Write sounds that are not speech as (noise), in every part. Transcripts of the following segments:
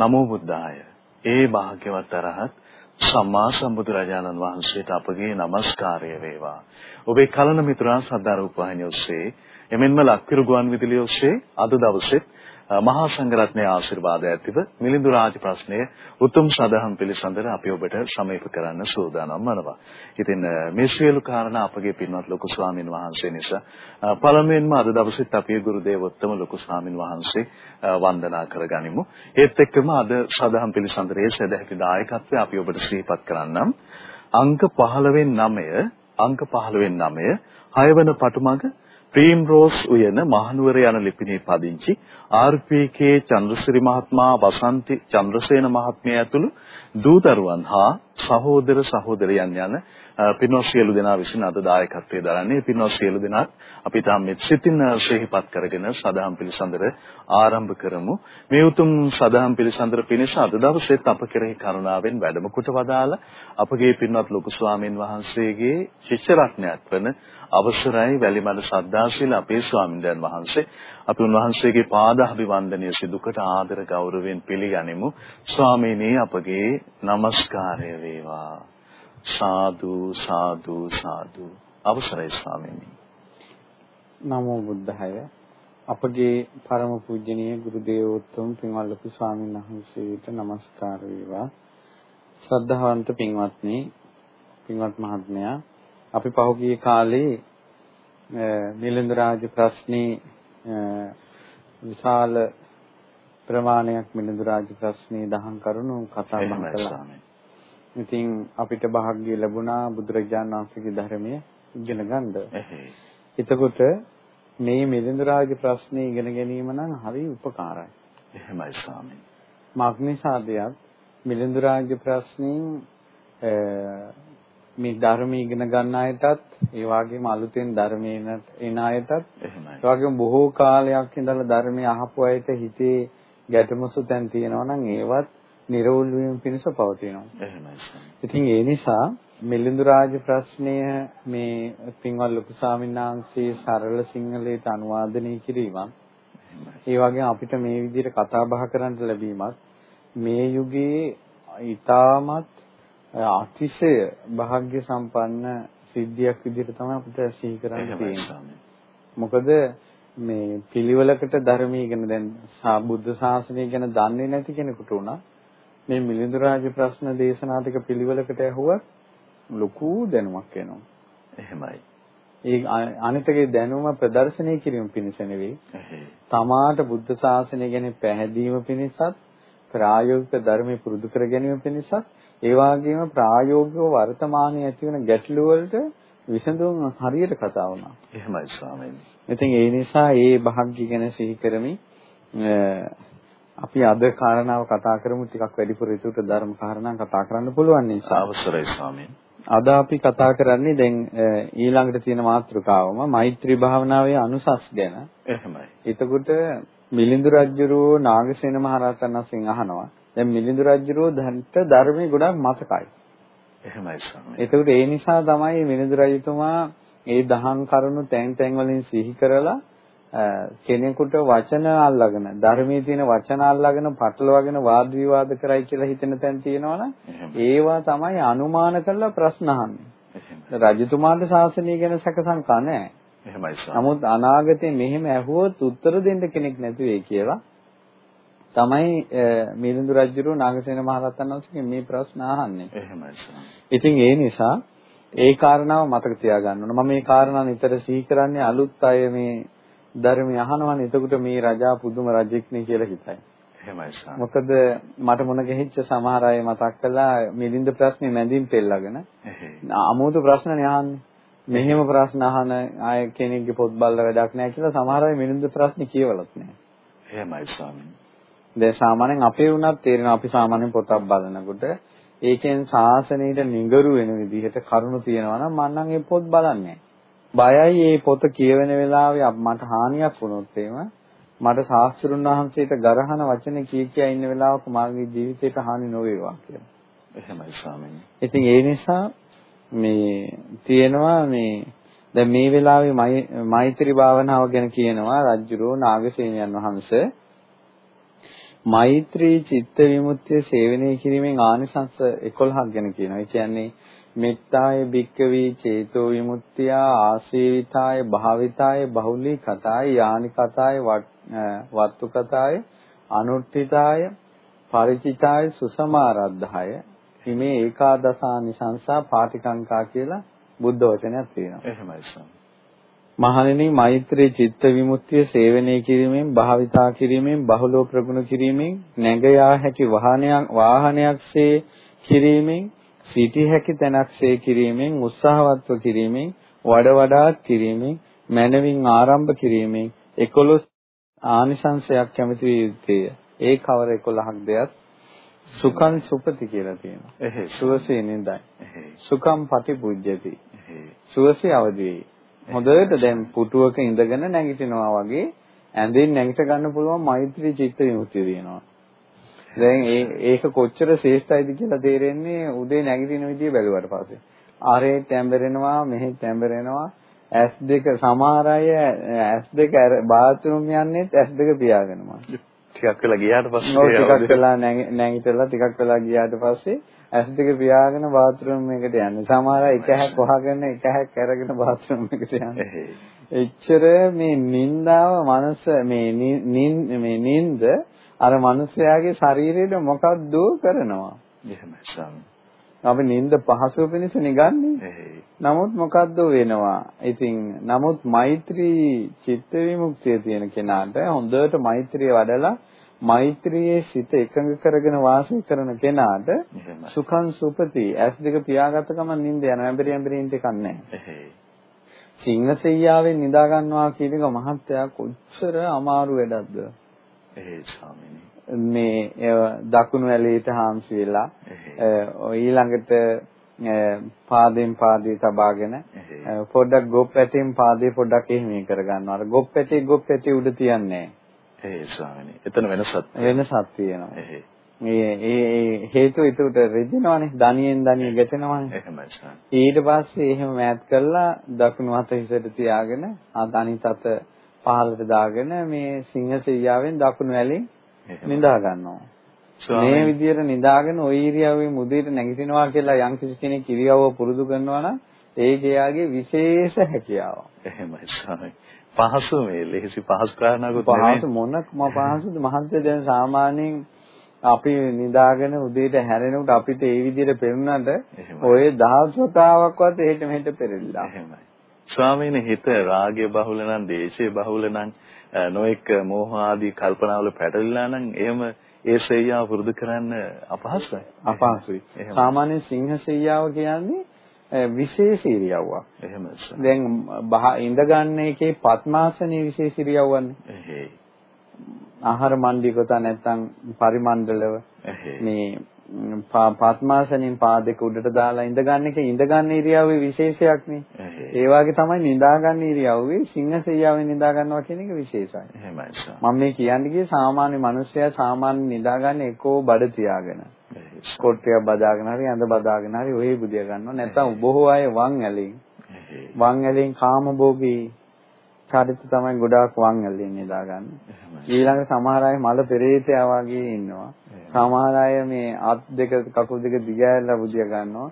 නමෝ බුද්ධාය. ඒ භාග්‍යවත් අරහත් සම්මා සම්බුදුරජාණන් වහන්සේට අපගේ নমස්කාරය වේවා. ඔබේ කලන මිතුරා සද්ධා රූප වාහිනිය ඔස්සේ එමෙන්ම ලක්විරු ගුවන් විදුලිය ඔස්සේ අද දවසේ මහා සංඝරත්නයේ ආශිර්වාදය ඇතිව මිලිඳු රාජ ප්‍රශ්නය උතුම් සදහම් පිළිසඳර අපි ඔබට සමීප කරන්න සූදානම් වනවා. ඉතින් මේ සියලු කාරණා අපගේ පින්වත් ලොකු ස්වාමින් වහන්සේ නිසා පළමුවෙන්ම අද දවසේත් අපි ගුරු දේවෝත්තම ලොකු ස්වාමින් වහන්සේ වන්දනා කරගනිමු. ඒත් එක්කම අද සදහම් පිළිසඳරේ සදැහැති දායකත්වය අපි ඔබට සිහිපත් කරන්නම්. අංක 15 9 අංක 15 9 හයවන පටුමග ප්‍රීම්රෝස් උයන මහනුවර යන ලිපිනේ පදිංචි ආර්.පී.කේ චන්ද්‍රසිරි මහත්මයා වසන්ති චන්ද්‍රසේන මහත්මිය ඇතුළු දූ දරුවන් හා සහෝදර සහෝදරයන් යන පින්වත් සියලු දෙනා විසින් අද දායකත්වයේ දරන්නේ පින්වත් සියලු දෙනාත් අපි තාම මෙත් සිතින් ශ්‍රේහිපත් කරගෙන සදාම් පිළිසඳර ආරම්භ කරමු. මේ උතුම් සදාම් පිළිසඳර පිණිස අද දවසේත් අප කෙරෙහි කරුණාවෙන් වැඩම කොට වදාළ අපගේ පින්වත් ලොකු ස්වාමීන් වහන්සේගේ ශිෂ්‍ය රත්නයක් වන අවසරයි වැලිමඩ සද්දාශීල අපේ ස්වාමීන් වහන්සේ. අපි උන්වහන්සේගේ පාද අභිවන්දනය සිදුකට ආදර ගෞරවයෙන් පිළිගනිමු. ස්වාමීනි අපගේ নমස්කාරය වේවා. සාදු සාදු සාදු. අවසරයි ස්වාමීනි. නමෝ බුද්ධාය. අපගේ පරම පූජනීය ගුරු දේවෝත්තම පින්වත් ලොකු ස්වාමීන් වහන්සේට নমස්කාර වේවා. ශ්‍රද්ධාවන්ත පින්වත්නි පින්වත් මහත්මයා අපි පහුගිය කාලේ නිලන්ද රාජ ප්‍රශ්නේ විශාල ප්‍රමාණයක් මිලිඳු රාජ ප්‍රශ්නේ දහම් කරුණු කතා බහ කළා. ඉතින් අපිට වාග්ය ලැබුණා බුදුරජාණන් වහන්සේගේ ධර්මය ඉගෙන ගන්න. එතකොට මේ මිලිඳු රාජ ප්‍රශ්නේ ඉගෙන ගැනීම නම් හරි ಉಪකාරයි. එහෙමයි ස්වාමීන්. මාග්නිසාදයක් මිලිඳු රාජ ප්‍රශ්نين මේ ධර්ම ඉගෙන ගන්න අයටත් ඒ වගේම අලුතෙන් ධර්මයෙන් එන අයටත් එහෙමයි. ඒ වගේම බොහෝ කාලයක් ඉඳලා ධර්මය අහපු අයට හිතේ ගැටමසු තැන් තියෙනවා නම් ඒවත් නිර්වුල් වීම පිණිස පවතිනවා. එහෙමයි. ඉතින් ඒ නිසා මිලිඳු රාජ ප්‍රශ්නය මේ පින්වත් ලොකු ස්වාමීන් සරල සිංහලයට අනුවාදනය කිරීමක්. ඒ වගේම අපිට මේ විදිහට කතා බහ කරන්න ලැබීමත් මේ යුගයේ ඊටමත් අතිශය භාග්‍ය සම්පන්න සිද්ධියක් විදිහට තමයි අපිට සිහි කරන්න තියෙන්නේ. මොකද මේ පිළිවෙලකට ධර්මී ගැන දැන් බුද්ධ ශාසනය ගැන දන්නේ නැති කෙනෙකුට උනා මේ මිලිඳු රාජ ප්‍රශ්න දේශනා ටික පිළිවෙලකට ඇහුවත් ලොකු දැනුමක් එනවා. එහෙමයි. ඒ අනිතගේ දැනුම ප්‍රදර්ශනය කිරීම පිණිස නෙවෙයි. තමාට බුද්ධ ශාසනය ගැන පැහැදීම පිණිසත් ප්‍රායෝගික ධර්මයේ පුරුදු කර ගැනීම පිණිසත් ඒ වගේම ප්‍රායෝගිකව වර්තමානයේ ඇතිවන ගැටලු වලට විසඳුම් හරියට කතා වුණා. එහෙමයි ස්වාමීනි. ඉතින් ඒ නිසා ඒ භාග්‍ය ගැන සිහි කරමින් අපි අද කාරණාව කතා කරමු ටිකක් වැඩිපුර ඒකට ධර්ම කාරණා කතා කරන්න පුළුවන් නිසා. අවසරයි ස්වාමීනි. අද අපි කතා කරන්නේ දැන් ඊළඟට තියෙන මාතෘකාවම මෛත්‍රී භාවනාවේ අනුසස් ගැන. එහෙමයි. එතකොට මිලිඳු රජුරෝ නාගසේන මහරහතන් වහන්සේ අහනවා. දැන් මිලිඳු රජුරෝ ධන්ත ධර්මයේ ගොඩක් මතකයි. එහෙමයි ස්වාමී. එතකොට ඒ නිසා තමයි මිලිඳු රජතුමා ඒ දහම් කරුණු තැන් තැන් වලින් සිහි කරලා කෙනෙකුට වචන අල්ලගෙන ධර්මයේ තියෙන වචන අල්ලගෙන පටලවාගෙන වාද විවාද කරයි කියලා හිතෙන තැන් තියෙනවනම් ඒවා තමයි අනුමාන කරලා ප්‍රශ්න අහන්නේ. රජතුමාට ශාසනය ගැන සැකසංකා නැහැ. එහෙමයි නමුත් අනාගතේ මෙහෙම ඇහුවොත් උත්තර දෙන්න කෙනෙක් නැති වෙයි කියලා තමයි මිලිඳු රජුරු නාගසේන මහරහතන් වහන්සේගෙන් මේ ප්‍රශ්න අහන්නේ. එහෙමයි ඉතින් ඒ නිසා ඒ කාරණාව මතක තියාගන්න ඕන. මම මේ කාරණා නිතර සිහි කරන්නේ අලුත් අය මේ ධර්මය අහනවනේ. එතකොට මේ රජා පුදුම රජෙක්නේ කියලා හිතයි. එහෙමයි මොකද මට මොන ගෙහිච්ච සමහර අය මතක් කළා මිලින්ද ප්‍රශ්නේ මැදින් පෙළලාගෙන අමුතු ප්‍රශ්නනේ අහන්නේ. මෙහෙම ප්‍රශ්න අහන අය කෙනෙක්ගේ පොත් බලලා වැඩක් නැහැ කියලා සමහර අය මිලින්ද ප්‍රශ්නේ කියවලත් නැහැ. එහෙමයි ස්වාමීනි. දැන් සාමාන්‍යයෙන් අපේ වුණත් තේරෙනවා අපි සාමාන්‍යයෙන් පොතක් බලනකොට ඒකෙන් සාසනීයට නිගරු වෙන විදිහට කරුණු තියෙනවා නම් මම නම් ඒ පොත් බලන්නේ බයයි මේ පොත කියවෙන වෙලාවේ මට හානියක් වුණොත් එහෙම මට ශාස්ත්‍රුන් වහන්සේට ගරහන වචන කිය කිය ඉන්න වෙලාවක මාගේ ජීවිතේට හානි නොවේවා කියලා. එහෙමයි ස්වාමීනි. ඉතින් ඒ නිසා මේ තියෙනවා මේ දැන් මේ වෙලාවේ මෛත්‍රී භාවනාව ගැන කියනවා රජ්ජුරෝ නාගසේනයන් වහන්සේ මෛත්‍රී චිත්ත විමුක්තිය සේවනය කිරීමෙන් ආනිසංස 11ක් ගැන කියනවා. ඒ කියන්නේ මෙත්තාය භික්කවී චේතෝ විමුක්තිය ආසීවිතාය භාවිතාය බහුලී කතාය යානි කතාය වත්තු කතාය අනුට්ඨිතාය ಪರಿචිතාය සුසමාරද්ධාය හිමේ ඒකාදසානිසංසා පාටිකංකා කියලා බුද්ධ වචනයක් තියෙනවා. එහෙමයි සම්. මහණෙනි මෛත්‍රී චිත්ත විමුක්තිය සේවනය කිරීමෙන් භාවිතා කිරීමෙන් බහුලෝ ප්‍රගුණ කිරීමෙන් නැග යා හැකි වාහනයක් වාහනයක්සේ කිරීමෙන් සිටි හැකි තැනක්සේ කිරීමෙන් උත්සාහවත්ව කිරීමෙන් වඩ වඩාත් කිරීමෙන් මනවින් ආරම්භ කිරීමෙන් 11 ආනිසංශයක් කැමති විය යුත්තේය. ඒ කවර 11ක් දෙයක් සුඛං සුපති කියලා තියෙනවා. එහේ සුවසේ නිඳයි. සුඛං පටිපුජ්ජති. සුවසේ අවදි. හොඳට දැන් පුටුවක ඉඳගෙන නැගිටිනවා වගේ ඇඳෙන් නැගිට ගන්න පුළුවන් මෛත්‍රී චිත්ත විමුක්තිය තියෙනවා. දැන් ඒ ඒක කොච්චර ශ්‍රේෂ්ඨයිද කියලා තේරෙන්නේ උදේ නැගිටින විදිය බැලුවට පස්සේ. ආරේ තැඹරෙනවා මෙහෙ තැඹරෙනවා ඇස් දෙක සමහර අය ඇස් දෙක බාත්රූම් යන්නේ ඇස් දෙක පියාගෙනම. ටිකක් වෙලා ගියාට පස්සේ ටිකක් වෙලා නැගිටලා ටිකක් වෙලා ගියාට පස්සේ ඇස් දෙක පියාගෙන බාත්රූම් එකට යන්නේ. සමහර අය එක හැක් වහගෙන එක හැක් අරගෙන බාත්රූම් එකට යන්නේ. එච්චර මේ නින්දාව මනස මේ මේ නින්ද අර මිනිස්යාගේ ශරීරයට මොකක්ද කරනවා. එහෙමයි ස්වාමී. අපි නින්ද පහසුව පිණිස නිගන්නේ. නමුත් මොකද්ද වෙනවා? ඉතින් නමුත් මෛත්‍රී චිත්ත විමුක්තිය තියෙන කෙනාට හොඳට මෛත්‍රිය වඩලා මෛත්‍රියේ සිත එකඟ කරගෙන වාසය කරන කෙනාට සුඛං සුපති ඇස් දෙක පියාගත්ත ගමන් නිින්ද ඇඹරි ඇඹරි ඉන්න එකක් නැහැ. සිංහසෙයියාවෙන් නිදා ගන්නවා කියන එක මහත්යා කොච්චර අමාරු වැඩක්ද? ඒ ස්වාමීනි. මේ දකුණු ඇලේට හාන්සි වෙලා ඊළඟට පාදයෙන් පාදේ තබාගෙන පොඩ්ඩක් ගොප් ඇටෙන් පාදේ පොඩ්ඩක් එහෙම කර ගන්නවා. අර ගොප් ඇටේ ගොප් ඇටේ උඩ තියන්නේ ඒ ස්වාමීනි. එතන වෙනසක් වෙනසක් තියෙනවා. මේ ඒ හේතුව ඒකට රෙදිනවනේ ධනියෙන් ධනිය ගැටෙනවනේ එහෙමයි ඊට පස්සේ එහෙම මෑත් කරලා දකුණු අත හිසට තියාගෙන අනිත් අත පහළට දාගෙන මේ සිංහසෙයියාවෙන් දකුණු ඇලෙන් නිදා ගන්නවා. මේ විදිහට නිදාගෙන ওই ඉරියව්වේ මුදේට නැගිටිනවා කියලා යම් කිසි කෙනෙක් ඉරියව්ව පුරුදු කරනවා නම් ඒක එයාගේ විශේෂ හැකියාවක්. එහෙමයි ස්වාමී පහසු මේ ලෙහසි පහසු කාරණාවක් පහසු මොනක් පහසුද? මහන්සිය දැන් සාමාන්‍යයෙන් අපි නිදාගෙන උදේට හැරෙනකොට අපිට ඒ විදිහට පෙරුණාට ඔය දහස් වතාවක්වත් එහෙට මෙහෙට පෙරෙලා. එහෙමයි. ස්වාමීන් හිත රාගය බහුල නම්, දේශය බහුල නම්, නොඑක මෝහ ආදී කල්පනාවල පැටලිලා නම් එහෙම ඒ සෙයියාව පුරුදු කරන්න අපහසුයි. අපහසුයි. සාමාන්‍ය සිංහ සෙයියාව කියන්නේ විශේෂ ඉරියව්වක්. එහෙමයි. දැන් ඉඳ ගන්න එකේ පద్මාසනයේ විශේෂ ඉරියව්වන්නේ. එහෙයි. ආහාර මණ්ඩියකට නැත්තම් පරිමණ්ඩලව මේ පద్මාසනෙන් පාදක උඩට දාලා ඉඳ ගන්න එක ඉඳ ගන්න ඉරියව්වේ විශේෂයක් නේ. ඒ වගේ තමයි නිදා ගන්න ඉරියව්වේ සිංහසෙයියාවෙන් නිදා ගන්නවා කියන එක විශේෂයි. එහෙමයි සර්. මම මේ කියන්නේ කියේ සාමාන්‍ය මිනිස්සයා සාමාන්‍ය නිදා ගන්න එකෝ බඩ තියාගෙන. කොට්ටයක් බදාගෙන හරි ඇඳ බදාගෙන හරි ඔය බුදිය ගන්නවා. නැත්තම් බොහෝ අය වං ඇලෙන්. වං ඇලෙන් කාමභෝගී චරිත තමයි ගොඩාක් වං ඇලෙන් නිදාගන්නේ. ඊළඟ සමහර අය මල පෙරේතයා වගේ ඉන්නවා. සමහර අය මේ අත් දෙක කකුල් දෙක දිගෑරලා බුදිය ගන්නවා.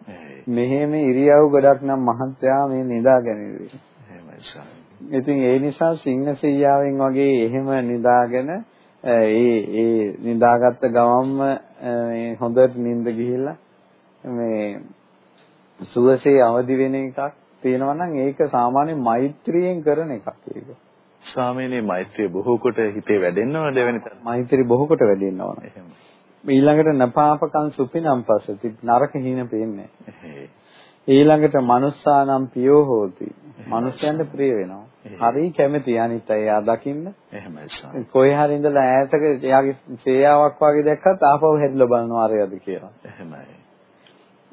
මෙහෙම ඉරියව් ගොඩක් නම් මහත්යා මේ නිදාගන්නේ. ඉතින් ඒ නිසා සිංහ සීයාවෙන් වගේ එහෙම නිදාගෙන ඒ ඒ නිදාගත්ත ගමම්ම මේ හොඳට නිින්ද ගිහිල්ලා මේ සුවසේ අවදි වෙන එකක් තියෙනවා නම් ඒක සාමාන්‍ය මෛත්‍රියෙන් කරන එකක් ඒක. ස්වාමීනි මෛත්‍රිය බොහෝ කොට හිතේ වැඩෙන්නවද දෙවෙනි තැන? මෛත්‍රිය බොහෝ කොට වැඩෙන්නවා. එහෙම. ඊළඟට නපාපකං සුපිනම් පසති නරක හිණ පේන්නේ. ඊළඟට manussානම් පියෝ හෝති. මනුස්සයන්ට ප්‍රිය වෙනවා. හරි කැමති අනිත් අය එයා දකින්න. එහෙමයි. කොයි හරි ඉඳලා ඈතක එයාගේ සේයාවක් වගේ දැක්කත් ආපහු හැදලා බලනවා අරයද කියලා. එහෙමයි.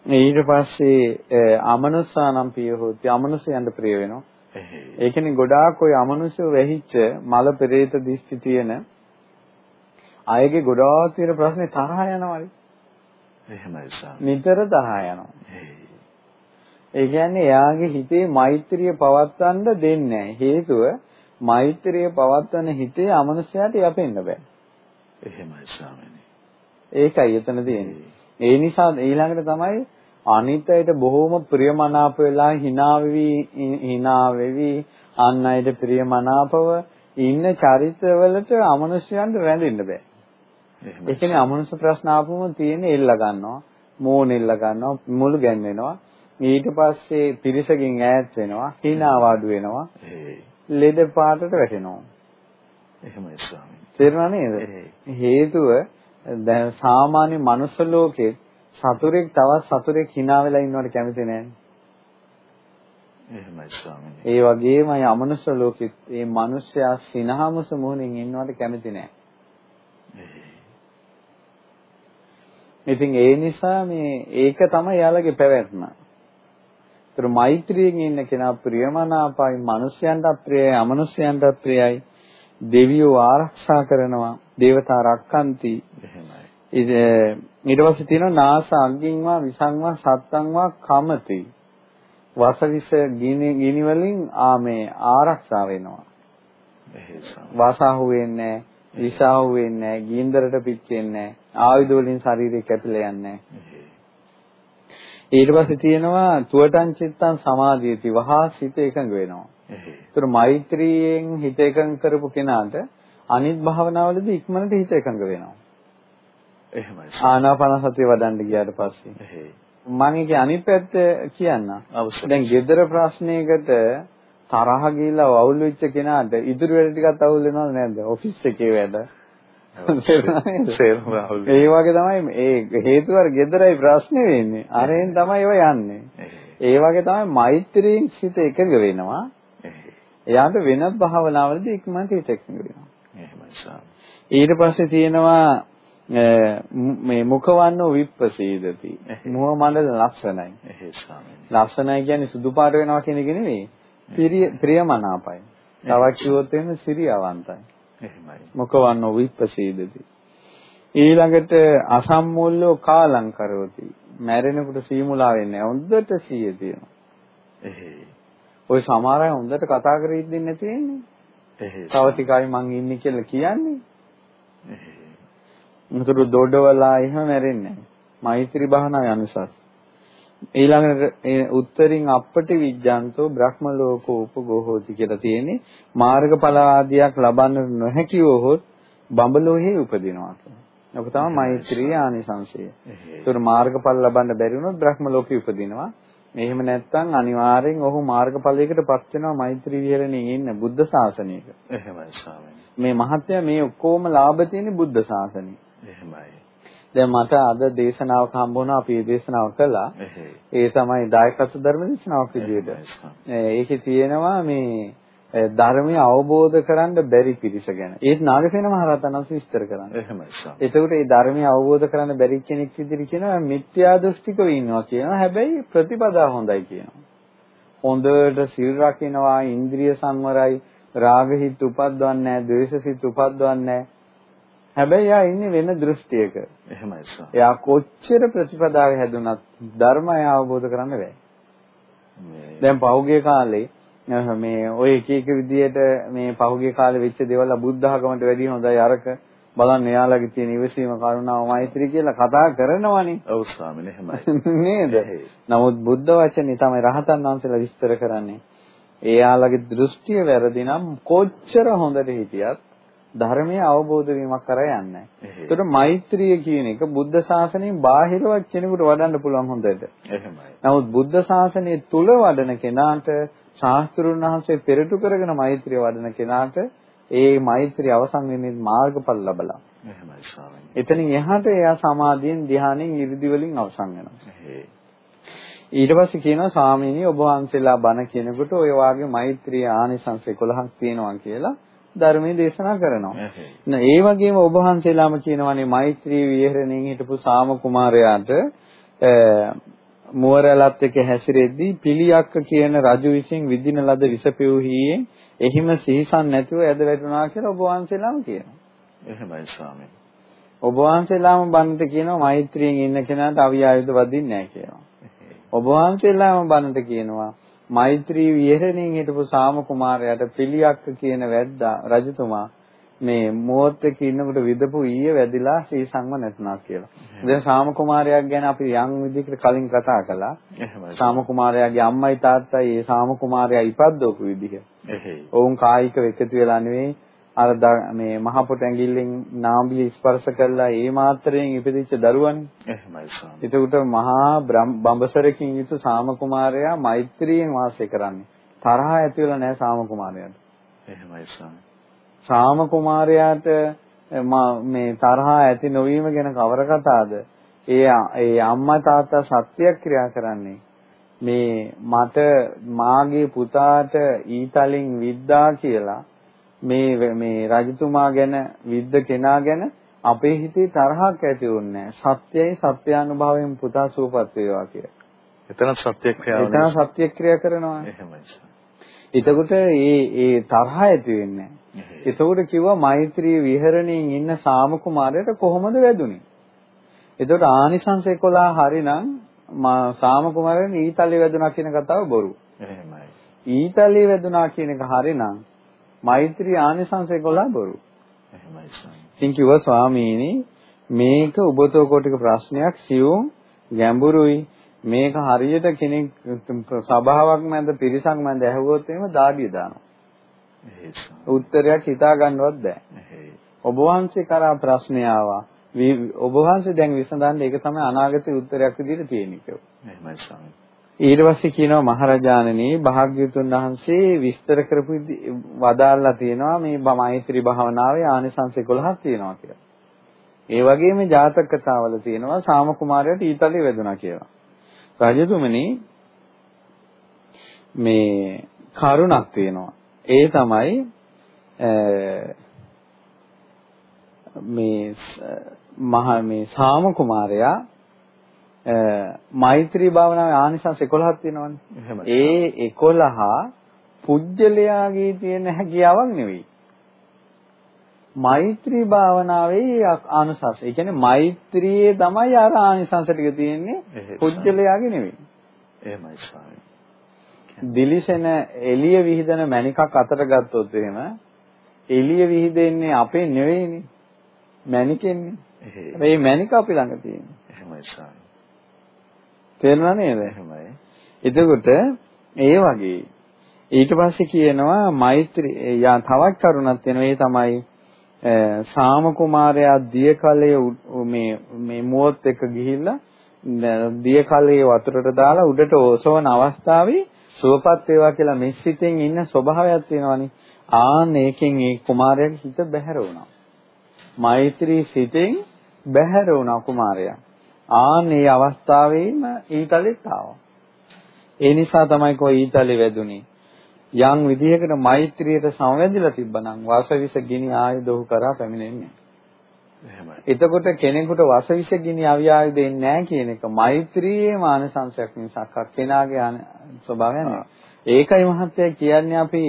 ඊට පස්සේ අමනුස්සානම් පිය හොති අමනුස්සයන්ට ප්‍රිය වෙනවා. ඒ කියන්නේ ගොඩාක් ওই අමනුෂ්‍ය වෙහිච්ච මල පෙරේත දිස්ති තියෙන අයගේ ගොඩාක් තියෙන ප්‍රශ්නේ තරහ යනවාලු. එහෙමයි සාම. නිතර තරහ යනවා. ඒ කියන්නේ එයාගේ හිතේ මෛත්‍රිය පවත්වන්න දෙන්නේ හේතුව මෛත්‍රිය පවත්වන හිතේ අමනුෂ්‍යයට යපෙන්න බෑ. එහෙමයි ස්වාමීනි. ඒකයි එතන තියෙන්නේ. ඒ නිසා ඊළඟට තමයි අනිත් අයට බොහොම ප්‍රියමනාප වෙලා hina වෙවි hina වෙවි අන් අයට ප්‍රියමනාපව ඉන්න චරිතවලට අමනුෂ්‍යයන්ට රැඳෙන්න බෑ. ඒ කියන්නේ අමනුෂ්‍ය ප්‍රශ්න ආපුවම තියෙන එල්ල ගන්නවා, මෝන එල්ල ගන්නවා, මුළු ගැන්වෙනවා. ඊට පස්සේ පිරිසකින් ඈත් වෙනවා, hina වාඩු වෙනවා. ලෙඩ පාටට වැටෙනවා. එහෙමයි ස්වාමී. තේරුණා නේද? හේතුව දැන් සාමාන්‍ය මනුස්ස ලෝකේ සතුරෙක් තවත් සතුරෙක් hina වෙලා ඉන්නවට කැමති නැහැ. එහෙමයි ස්වාමීනි. ඒ වගේමයි අමනුෂ්‍ය ලෝකෙත් මේ මිනිස්සයා සිනහමස මොහොනින් ඉන්නවට කැමති නැහැ. ඉතින් ඒ නිසා මේ ඒක තමයි යාළගේ පැවැත්ම. ඒතර මෛත්‍රියෙන් ඉන්න කෙනා ප්‍රියමනාපයි, මිනිස්යන්ට ප්‍රියයි, අමනුෂ්‍යයන්ට ප්‍රියයි. දෙවියෝ ආරක්ෂා කරනවා, දේවතා රක්칸ති. එහෙමයි. ඊට පස්සේ තියෙනවා නාස අග්ගින්වා විසංවා සත්තංවා කමති. වසවිස ගිනි වලින් ආ මේ ආරක්ෂා වෙනවා. වසහු වෙන්නේ විසහු වෙන්නේ ගින්දරට පිච්චෙන්නේ ආයුධ වලින් ශරීරය කැපිලා යන්නේ ඊට පස්සේ තියෙනවා තුවටං චිත්තං සමාධියති වහා සිත එකඟ වෙනවා. ඒතර මෛත්‍රියෙන් හිත එකඟ කරපු කෙනාට අනිත් භාවනාවලදී ඉක්මනට හිත එකඟ වෙනවා. එහෙමයි. ආනාපාන සතිය වඩන්න ගියාට පස්සේ. මම ඒකේ අනිත් පැත්ත කියන්න. දැන් gedara ප්‍රශ්නයකට තරහ ගිහිල්ලා අවුල් වෙච්ච කෙනාට ඉදිරි වැඩ ටිකත් අවුල් වෙනවද නැද්ද? ඔෆිස් එකේ වැඩ. ඒ වගේ තමයි ඒ හේතුව අර gedarai ප්‍රශ්නේ වෙන්නේ. අරෙන් තමයි ඒව යන්නේ. ඒ වගේ තමයි මෛත්‍රියෙන් සිත එකඟ වෙනවා. එයාට වෙනත් භාවනාවලදී ඉක්මනට හිත එකඟ වෙනවා. එහෙමයි ඊට පස්සේ තියෙනවා මේ මුඛවන්නෝ විප්පසීදති. මුව මණ්ඩල ලක්ෂණයි. ලක්ෂණයි කියන්නේ සුදු පාට වෙනවා කියන එක නෙවෙයි. ප්‍රිය ප්‍රියමනාපයි. තවත් කිව්වොත් එන්නේ සිරියවන්තයි. එහෙමයි. මුඛවන්නෝ විප්පසීදති. ඊළඟට අසම්මූල්‍යෝ කාලං කරෝති. මැරෙනකොට සීමුලා වෙන්නේ හොඳට සීය තියෙනවා. එහෙයි. ওই සමහර අය හොඳට කතා කරේ ඉඳින්නේ නැති වෙන්නේ. එහෙයි. තව ටිකයි මං ඉන්නේ කියලා කියන්නේ. එහෙයි. මුතුරු දොඩවලා එහෙම මැරෙන්නේ මෛත්‍රී භාවනාවේ අනුසස්. ඊළඟට උත්තරින් අපටි විඥාන්තෝ බ්‍රහ්ම ලෝකෝ උපගෝහෝති කියලා තියෙන්නේ මාර්ගඵල ආදියක් ලබන්න නොහැකි වොහොත් බඹලෝහේ උපදිනවා කියලා. ඔක තමයි මෛත්‍රී ආනිසංශය. ඒතර මාර්ගඵල ලබන්න බැරි වුණොත් බ්‍රහ්ම ලෝකේ උපදිනවා. එහෙම නැත්නම් අනිවාර්යෙන් ඔහු මාර්ගඵලයකටපත් වෙනවා මෛත්‍රී විහරණයේ ඉන්න බුද්ධ ශාසනයක. එහෙමයි ස්වාමීනි. මේ මහත්ය මේ ඔක්කොම ලාභ තියෙන්නේ බුද්ධ ශාසනයේ. එහෙමයි. දැන් මට අද දේශනාවක් හම්බ වුණා අපි මේ දේශනාව කළා. ඒ තමයි දායකත්ව ධර්ම දේශනාවක් විදිහට. ඒකේ තියෙනවා මේ ධර්මය අවබෝධ කරන්න බැරි පිරිස ගැන. ඒත් නාගසේන මහරහතන් වහන්සේ විස්තර කරන්නේ. එහෙමයි. එතකොට මේ ධර්මය අවබෝධ කරන්න බැරි කෙනෙක් විදිහට කියනවා මිත්‍යා දෘෂ්ටිකව ඉන්නවා කියනවා. හැබැයි ප්‍රතිපදා හොඳයි කියනවා. හොඳට සිල් රකින්නවා, ඉන්ද්‍රිය සංවරයි, රාග හිත් උපද්දවන්නේ නැහැ, ද්වේෂ සිත් උපද්දවන්නේ නැහැ. හැබැයි එයා ඉන්නේ වෙන දෘෂ්ටියක. එහෙමයි සර්. එයා කොච්චර ප්‍රතිපදාවේ හැදුනත් ධර්මය අවබෝධ කරන්න බෑ. දැන් පහුගිය කාලේ මේ ඔය එක එක විදියට මේ පහුගිය කාලේ වෙච්ච දේවල් බුද්ධ ආගමට වැඩිය හොඳයි අරක බලන්න එයාලගේ තියෙන ඉවසීම කරුණාව මෛත්‍රී කියලා කතා කරනවනේ. ඔව් ස්වාමීනි එහෙමයි. නේද? නමුත් බුද්ධ වචනේ තමයි රහතන් වහන්සේලා විස්තර කරන්නේ. එයාලගේ දෘෂ්ටිය වැරදි නම් කොච්චර හොඳට හිටියත් ධර්මයේ අවබෝධ වීමක් කරා යන්නේ. ඒතකොට මෛත්‍රිය කියන එක බුද්ධ ශාසනයෙන් බාහිරවත් කෙනෙකුට වඩන්න පුළුවන් හොඳට. එහෙමයි. නමුත් බුද්ධ ශාසනය තුල වඩන කෙනාට ශාස්ත්‍රුන් වහන්සේ පෙරටු කරගෙන මෛත්‍රිය වඩන කෙනාට ඒ මෛත්‍රිය අවසන් වෙන්නේ මාර්ගඵල ලැබලා. එහෙමයි ස්වාමීනි. එතනින් එහාට එයා සමාධියෙන් ධ්‍යානෙන් 이르දි වලින් අවසන් වෙනවා. ඊට පස්සේ කියනවා ස්වාමීනි ඔබ වහන්සේලා බණ කියනකොට ඔය වාගේ මෛත්‍රී ආනිසංස 11ක් තියෙනවා කියලා ධර්මයේ දේශනා කරනවා. ඒ වගේම ඔබ වහන්සේලාම කියනවානේ මෛත්‍රී විහෙරණයෙන් හිටපු සාම කුමාරයාට මුවරැලත් එක්ක හැසිරෙද්දී පිළියක්ක කියන රජු විසින් විදින ලද විසපෙව්හියෙන් එහිම සිහිසන් නැතුව ඇද වැටුණා කියලා ඔබ වහන්සේලාම කියනවා. එහෙමයි ස්වාමීන්. ඔබ වහන්සේලාම බණට කියනවා මෛත්‍රියෙන් ඉන්න කෙනාට අවිය ආයුධ වදින්නේ නැහැ කියනවා. ඔබ වහන්සේලාම බණට කියනවා මෛත්‍රී විහෙරණින් හිටපු සාම කුමාරයාට පිළියක්ක කියන වැද්දා රජතුමා මේ මොහොත් එක ඉන්නකොට විදපු ඊයේ වැදිලා ශ්‍රී සංව නැතුණා කියලා. දැන් සාම කුමාරයාක් ගැන අපි යම් විදිහකට කලින් කතා කළා. සාම කුමාරයාගේ අම්මයි තාත්තයි ඒ සාම කුමාරයා ඉපද්දවපු විදිහ. ඔවුන් කායිකව එකතු වෙලා නෙවෙයි අර මේ මහ පොට ඇඟිල්ලෙන් නාඹිය ස්පර්ශ කළා ඒ මාත්‍රයෙන් ඉපදිච්ච දරුවනේ. එහෙමයි ස්වාමී. එතකොට මහා බඹසරකින් යුතු සාම කුමාරයා මෛත්‍රියෙන් වාසය කරන්නේ. තරහ ඇති වෙලා නැහැ සාම කුමාරයාට. එහෙමයි ස්වාමී. සාම කුමාරයාට මේ තරහ ඇති නොවීම ගැන කවර කතාවද? ඒ ඒ අම්මා තාත්තා සත්‍යක්‍රියා කරන්නේ මේ මට මාගේ පුතාට ඊතලින් විද්දා කියලා මේ මේ රජතුමා ගැන විද්ද කෙනා ගැන අපේ හිතේ තරහක් ඇති වුන්නේ සත්‍යයි සත්‍යානුභවයෙන් පුතා සූපත් වේවා කියලා. එතන සත්‍යක්‍රියාව. එතන සත්‍යක්‍රියා කරනවා. එහෙමයි. එතකොට ඒ ඒ තරහ ඇති වෙන්නේ එතකොට කිව්වා මෛත්‍රී විහරණයෙන් ඉන්න සාම කුමාරයට කොහොමද වැදුනේ? එතකොට ආනිසංස 11 හරිනම් සාම කුමාරයන් ඊතලෙ වැදුනා කියන කතාව බොරු. එහෙමයි. ඊතලෙ වැදුනා කියන එක හරිනම් මෛත්‍රී ආනිසංස 11 බොරු. එහෙමයි ස්වාමී. ඉතින් කිව්වා ස්වාමීනි මේක ඔබතෝ කොටික ප්‍රශ්නයක් සියුම් ගැඹුරුයි මේක හරියට කෙනෙක් සභාවක් මැද පිරිසක් මැද ඇහුවොත් එහෙම දාඩිය දානවා. උත්තරයක් හිතා ගන්නවත් බෑ. ඔබ වහන්සේ කරා ප්‍රශ්නය ආවා. ඔබ වහන්සේ දැන් විසඳන්න ඒක තමයි අනාගතයේ උත්තරයක් විදිහට තියෙන්නේ කියලා. එහෙමයි ස්වාමී. ඊට පස්සේ කියනවා මහරජාණනි භාග්‍යවතුන් වහන්සේ විස්තර කරපු වදාල්ලා තියෙනවා මේ මෛත්‍රී භාවනාවේ ආනිසංස 11ක් තියෙනවා කියලා. ඒ වගේම ජාතක කතාවල තියෙනවා සාම කුමාරයාට ඊතලෙ වැදුනා කියලා. රජතුමනි මේ කරුණක් තියෙනවා. ඒ තමයි මේ මහ මේ සාම කුමාරයා මෛත්‍රී භාවනාවේ ආනිසංස 11ක් තියෙනවනේ. ඒ 11 පුජ්‍යලයාගේ තියෙන හැකියාවක් නෙවෙයි. මෛත්‍රී භාවනාවේ ආනිසංස. ඒ කියන්නේ මෛත්‍රියේ තමයි අර ආනිසංස ටික තියෙන්නේ. පුජ්‍යලයාගේ නෙවෙයි. එහෙමයි ස්වාමී. දිලිසෙන එළිය විහිදෙන මණිකක් අතට ගත්තොත් එහෙම එළිය විහිදෙන්නේ අපේ නෙවෙයිනේ. මණිකෙන්නේ. මේ මණික අපි ළඟ තියෙන්නේ. එහෙමයි ස්වාමී. තේරුණා නේද? එහෙමයි. එතකොට ඒ වගේ ඊට පස්සේ කියනවා මෛත්‍රී යා තවත් කරුණක් තියෙනවා ඒ තමයි සාම කුමාරයා දිය කලයේ මේ මේ මුවොත් එක ගිහිල්ලා දිය කලයේ වතුරට දාලා උඩට ඔසවන අවස්ථාවේ සුවපත් වේවා කියලා මෙස්සිතෙන් ඉන්න ස්වභාවයක් තියෙනවානේ ආන් ඒකෙන් ඒ කුමාරයාගේ හිත බැහැර වුණා මෛත්‍රී සිතෙන් බැහැර වුණා කුමාරයා ආන් මේ අවස්ථාවේම ඊතලෙත් ආවා. ඒ නිසා තමයි කොයි ඊතලෙ වැදුනේ. යම් විදිහකට මෛත්‍රියට සංවැදිලා තිබ්බනම් වාසවිස ගිනි ආයුධ ඔහු කරා පැමිණෙන්නේ. එහෙමයි. එතකොට කෙනෙකුට වාසවිස ගිනි අවියායුධ දෙන්නේ නැහැ කියන එක මෛත්‍රියේ මානසංශයක් මිසක් කෙනාගේ ස්වභාවය නෙවෙයි. ඒකයි මහත්තයා කියන්නේ අපි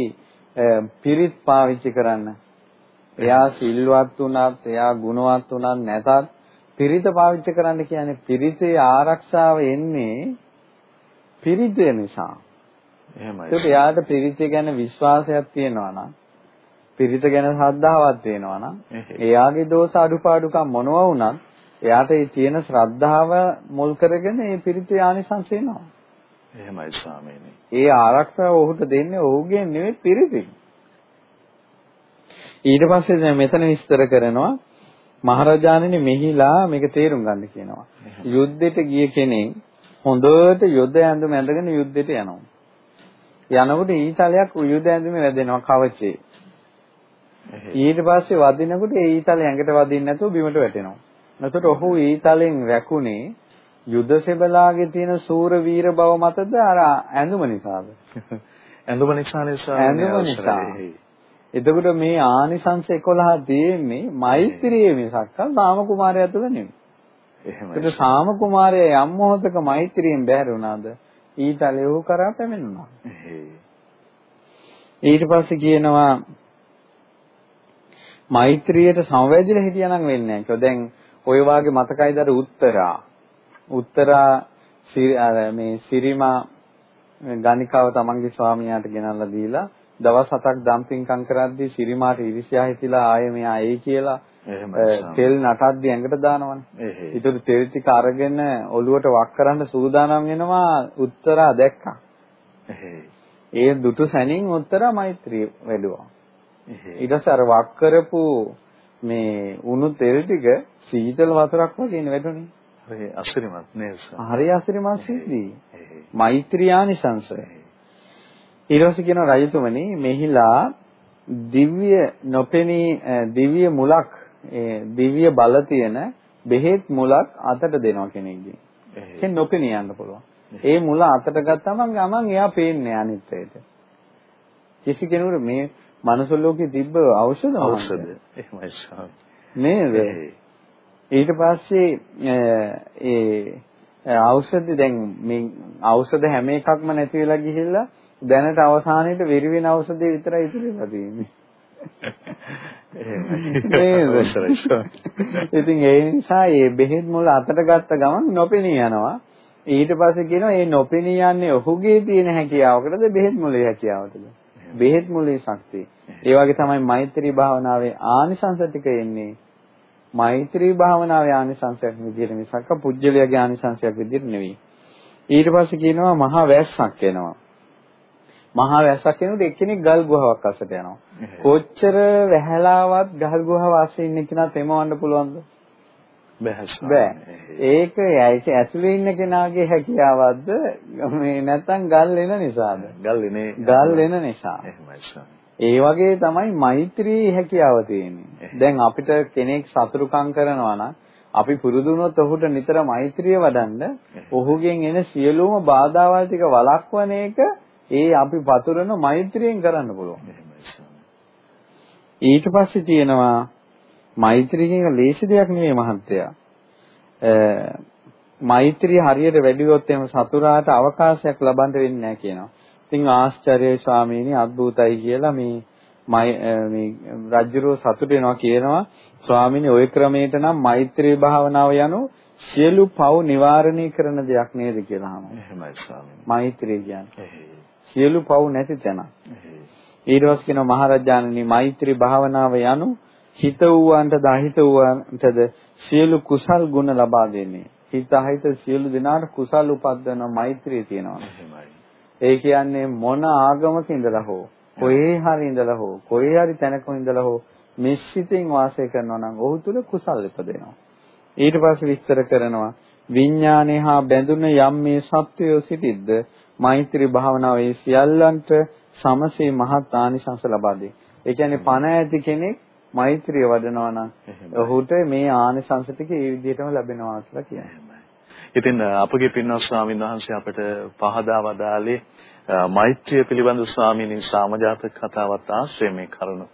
පිරිත් පාවිච්චි කරන්න. එයා සිල්වත් වුණත්, එයා ගුණවත් වුණත් නැතත් පිරිත පාවිච්චි කරන්න කියන්නේ පිරිතේ ආරක්ෂාව එන්නේ පිරිතේ නිසා. එහෙමයි. ඒක එයාට පිරිත ගැන විශ්වාසයක් තියෙනවා නම් පිරිත ගැන ශ්‍රද්ධාවක් තියෙනවා නම් එයාගේ දෝෂ අඩුපාඩුකම් මොනවා වුණත් එයාට ඒ තියෙන ශ්‍රද්ධාව මුල් කරගෙන ඒ පිරිතේ ආනිසංස වෙනවා. එහෙමයි ස්වාමීනි. ඒ ආරක්ෂාව ඔහුට දෙන්නේ ඔහුගේ නෙවෙයි පිරිතින්. ඊට පස්සේ දැන් මෙතන විස්තර කරනවා මහරජාණෙනි මෙහිලා මේක තේරුම් ගන්න කියනවා. යුද්ධෙට ගිය කෙනෙක් හොඳට යුද්ධ ඇඳුම ඇඳගෙන යුද්ධෙට යනවා. යනකොට ඊතලයක් යුද්ධ ඇඳුමේ වැදෙනවා කවචේ. ඊට පස්සේ වදිනකොට ඒ ඊතලය ඇඟට වදින්නේ නැතුව බිමට වැටෙනවා. එතකොට ඔහු ඊතලෙන් රැකුනේ යුදසෙබලාගේ තියෙන සූර වීර බව මතද අර ඇඳුම නිසාද? (laughs) ඇඳුම නිසානේ ඇඳුම නිසා. එතකොට මේ ආනිසංස 11 තියෙන්නේ මෛත්‍රියේ මිසක් සාම කුමාරයා තුළ නෙමෙයි. එහෙමයි. ඒක සාම කුමාරයා යම් මොහොතක මෛත්‍රියෙන් බැහැර වුණාද ඊතලෙව කරා පැමිණුණා. ඊට පස්සේ කියනවා මෛත්‍රියට සංවේදීලා හිටියානම් වෙන්නේ නැහැ. දැන් ඔය වාගේ මතකයිද අර උත්තරා උත්තරා මේ සිරිමා ගණිකාව තමන්ගේ ස්වාමියාට ගෙනල්ලා දීලා දවස් හතක් ඩම්පින්කම් කරද්දී සිරිමාට ඉරිසියා හිතිලා ආයේ මෙයා ඒ කියලා තෙල් නටද්දී ඇඟට දානවනේ. ඒතර තෙල් ටික අරගෙන ඔලුවට වක් කරන්න සූදානම් වෙනවා උත්තරා දැක්කා. ඒ දුටු සැනින් උත්තරා මෛත්‍රී වැඩුවා. ඊට පස්සේ අර වක් කරපු මේ උණු තෙල් ටික සීතල වතුරක් වගේ නේ වැටුනේ. හරි අසිරිමත් නේද? හරි අසිරිමත් සිද්ධි. මෛත්‍රියානිසංසය. ඊට පස්සේ කියන රජතුමනි මෙහිලා දිව්‍ය නොපෙනී දිව්‍ය මුලක් දිව්‍ය බල තියෙන බෙහෙත් මුලක් අතට දෙනවා කෙනෙක්ගෙන්. ඒක නොපෙනී යන්න පුළුවන්. ඒ මුල අතට ගත්තම ගමන් එයා පේන්නේ අනිත්‍යයට. කිසි කෙනෙකුට මේ මනුස්ස ලෝකේ තිබ්බ ඖෂධ ඖෂධ එහෙමයි නේද? ඊට පස්සේ ඒ ඖෂධ දැන් මේ ඖෂධ හැම එකක්ම නැති වෙලා ගිහිල්ලා දැනට අවසානයේට වෙරි වෙන ඖෂධය විතරයි ඉතුරු වෙලා තියෙන්නේ. ඉතින් ඒ නිසා මේ බෙහෙත් මුල අතට ගත්ත ගමන් නොපෙනී යනවා. ඊට පස්සේ කියනවා මේ නොපෙනී යන්නේ ඔහුගේ තියෙන හැකියාවකටද බෙහෙත් මුලේ හැකියාවටද? බෙහෙත් මුලේ ශක්තිය. ඒ වගේ තමයි මෛත්‍රී භාවනාවේ ආනිසංස ටික එන්නේ. මෛත්‍රී භාවනාවේ ආනිසංසයක් විදිහට මිසක් පුජ්‍යලයාගේ ආනිසංසයක් විදිහට නෙවෙයි. ඊට පස්සේ කියනවා මහා වැස්සක් එනවා. මහා වැස්සක් එනකොට එක්කෙනෙක් ගල් ගුහාවක් අස්සට යනවා. කොච්චර වැහැලාවත් ගල් ගුහාව අස්සේ ඉන්න කෙනා තෙමවන්න පුළුවන්ද? බෑ. ඒක ඒක ඇතුලේ ඉන්න කෙනාගේ හැකියාවක්ද මේ නැත්තම් ගල් එන නිසාද? ගල් එනේ ගල් එන නිසා. එහෙමයි ඒ වගේ තමයි මෛත්‍රී හැකියාව තියෙන්නේ. දැන් අපිට කෙනෙක් සතුරුකම් කරනවා නම් අපි පුරුදු වුණොත් ඔහුට නිතර මෛත්‍රිය වඩන්න ඔහුගෙන් එන සියලුම බාධාවල් ටික වළක්වන එක ඒ අපි පතුරන මෛත්‍රියෙන් කරන්න පුළුවන්. ඊට පස්සේ තියෙනවා මෛත්‍රිය කියන ලේසි දෙයක් නෙමෙයි මහත්තයා. මෛත්‍රිය හරියට වැඩිවෙොත් එහෙම සතුරාට අවකාශයක් ලබන්න වෙන්නේ නැහැ කියනවා. ඉතින් ආශ්චර්යයි ස්වාමීනි අද්භූතයි කියලා මේ මේ රජ්ජුරුව සතුට වෙනවා කියනවා. ස්වාමීනි ওই ක්‍රමයට නම් මෛත්‍රී භාවනාව යනු සියලු පව් නිවාරණය කරන දෙයක් නේද කියලා අහනවා. එහෙමයි ස්වාමීනි. මෛත්‍රිය කියන්නේ. සියලු පව් නැති තැන. ඊට පස්සේ කියනවා මහරජාණනි මෛත්‍රී භාවනාව යනු හිත වූවන්ට දහිත වූවන්ටද සියලු කුසල් ගුණ ලබා දෙන්නේ. හිත අහිත සියලු දෙනාට කුසල් උපද්දවන මෛත්‍රිය තියෙනවා. ඒ කියන්නේ මොන ආගමක ඉඳලා හෝ කොහේ හරි ඉඳලා හෝ කොහේ හරි තැනක ඉඳලා හෝ මිශ්‍රිතින් වාසය කරනවා නම් ඔහු තුල කුසල් ඉපදෙනවා. ඊට පස්සේ විස්තර කරනවා විඥානේ හා බැඳුන යම් මේ සත්වයෝ සිටිද්ද මෛත්‍රී භාවනාව ඒ සියල්ලන්ට සමසේ මහත් ආනිසංස ලබා දෙයි. ඒ කියන්නේ පණ ඇති කෙනෙක් මෛත්‍රිය වඩනවා නම් ඔහුට මේ ආනිසංස ටික ඒ විදිහටම ලැබෙනවා කියලා කියනවා. ඉතින් අපගේ පින්වත් ස්වාමීන් වහන්සේ අපට පහදා වදාළේ මෛත්‍රිය පිළිබඳ ස්වාමීන් සාමජාතක කතාවත් ආශ්‍රය මේ කරුණ